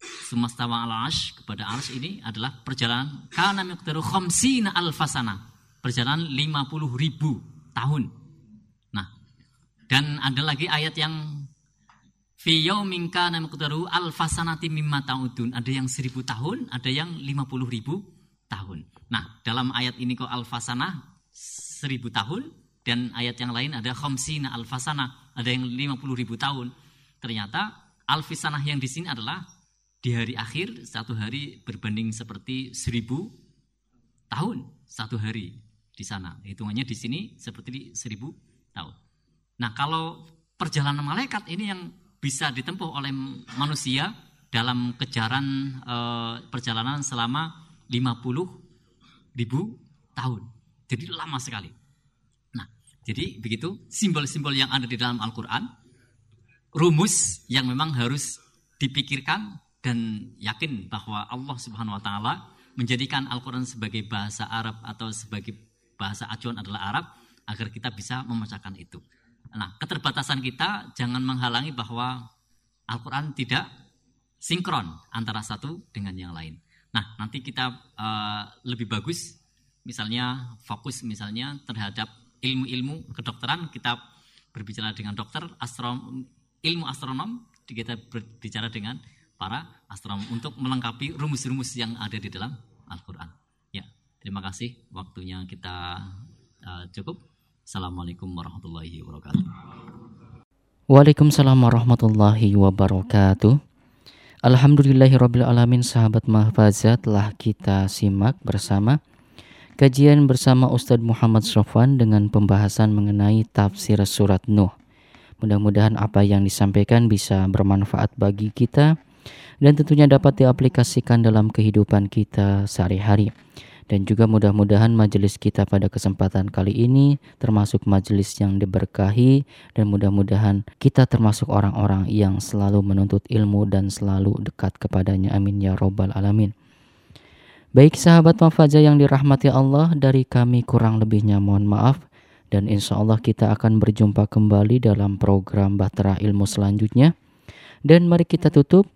Sumastawa al arsh kepada arsh ini adalah perjalanan kana miqdaru khamsina alfasana. Perjalanan 50 ribu tahun. Nah, dan ada lagi ayat yang fi yaumin kana miqdaru alfasanati mimma ta'udun. Ada yang seribu tahun, ada yang 50 ribu tahun. Nah, dalam ayat ini kok alfasana seribu tahun dan ayat yang lain ada khamsina alfasana, ada yang 50 ribu tahun. Ternyata alfisanah yang di sini adalah di hari akhir satu hari berbanding seperti seribu tahun satu hari di sana. Hitungannya di sini seperti seribu tahun. Nah kalau perjalanan malaikat ini yang bisa ditempuh oleh manusia dalam kejaran e, perjalanan selama 50 ribu tahun. Jadi lama sekali. Jadi begitu simbol-simbol yang ada di dalam Al-Quran, rumus yang memang harus dipikirkan dan yakin bahwa Allah Subhanahu wa taala menjadikan Al-Qur'an sebagai bahasa Arab atau sebagai bahasa acuan adalah Arab agar kita bisa memecahkan itu. Nah, keterbatasan kita jangan menghalangi bahwa Al-Qur'an tidak sinkron antara satu dengan yang lain. Nah, nanti kita uh, lebih bagus misalnya fokus misalnya terhadap ilmu-ilmu kedokteran kita berbicara dengan dokter astrom ilmu astronom kita berbicara dengan para astronom untuk melengkapi rumus-rumus yang ada di dalam Al-Quran. Ya, terima kasih waktunya kita uh, cukup. Assalamualaikum warahmatullahi wabarakatuh. Waalaikumsalam warahmatullahi wabarakatuh. Alhamdulillahirrabbilalamin sahabat mahfazah telah kita simak bersama Kajian bersama Ustadz Muhammad Sofwan dengan pembahasan mengenai tafsir surat Nuh. Mudah-mudahan apa yang disampaikan bisa bermanfaat bagi kita dan tentunya dapat diaplikasikan dalam kehidupan kita sehari-hari. Dan juga mudah-mudahan majelis kita pada kesempatan kali ini termasuk majelis yang diberkahi dan mudah-mudahan kita termasuk orang-orang yang selalu menuntut ilmu dan selalu dekat kepadanya. Amin ya robbal alamin. Baik sahabat mafaja yang dirahmati Allah dari kami kurang lebihnya mohon maaf dan insya Allah kita akan berjumpa kembali dalam program Bahtera Ilmu selanjutnya. Dan mari kita tutup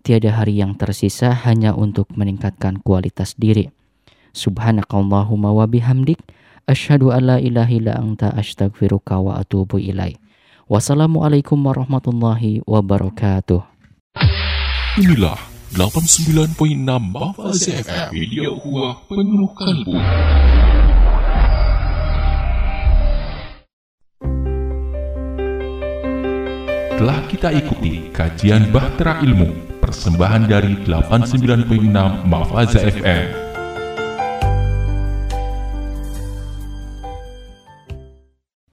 Tiada hari yang tersisa hanya untuk meningkatkan kualitas diri. Subhanakallahumma wa bihamdik an la ilaha illa anta astaghfiruka wa atubu ilaih. Wassalamualaikum warahmatullahi wabarakatuh. Inilah 89.6 Mafaz FM Media Ukhuwah Penuh Kalbu. Telah kita ikuti kajian Bahtera Ilmu persembahan dari 89.6 Mafaza FM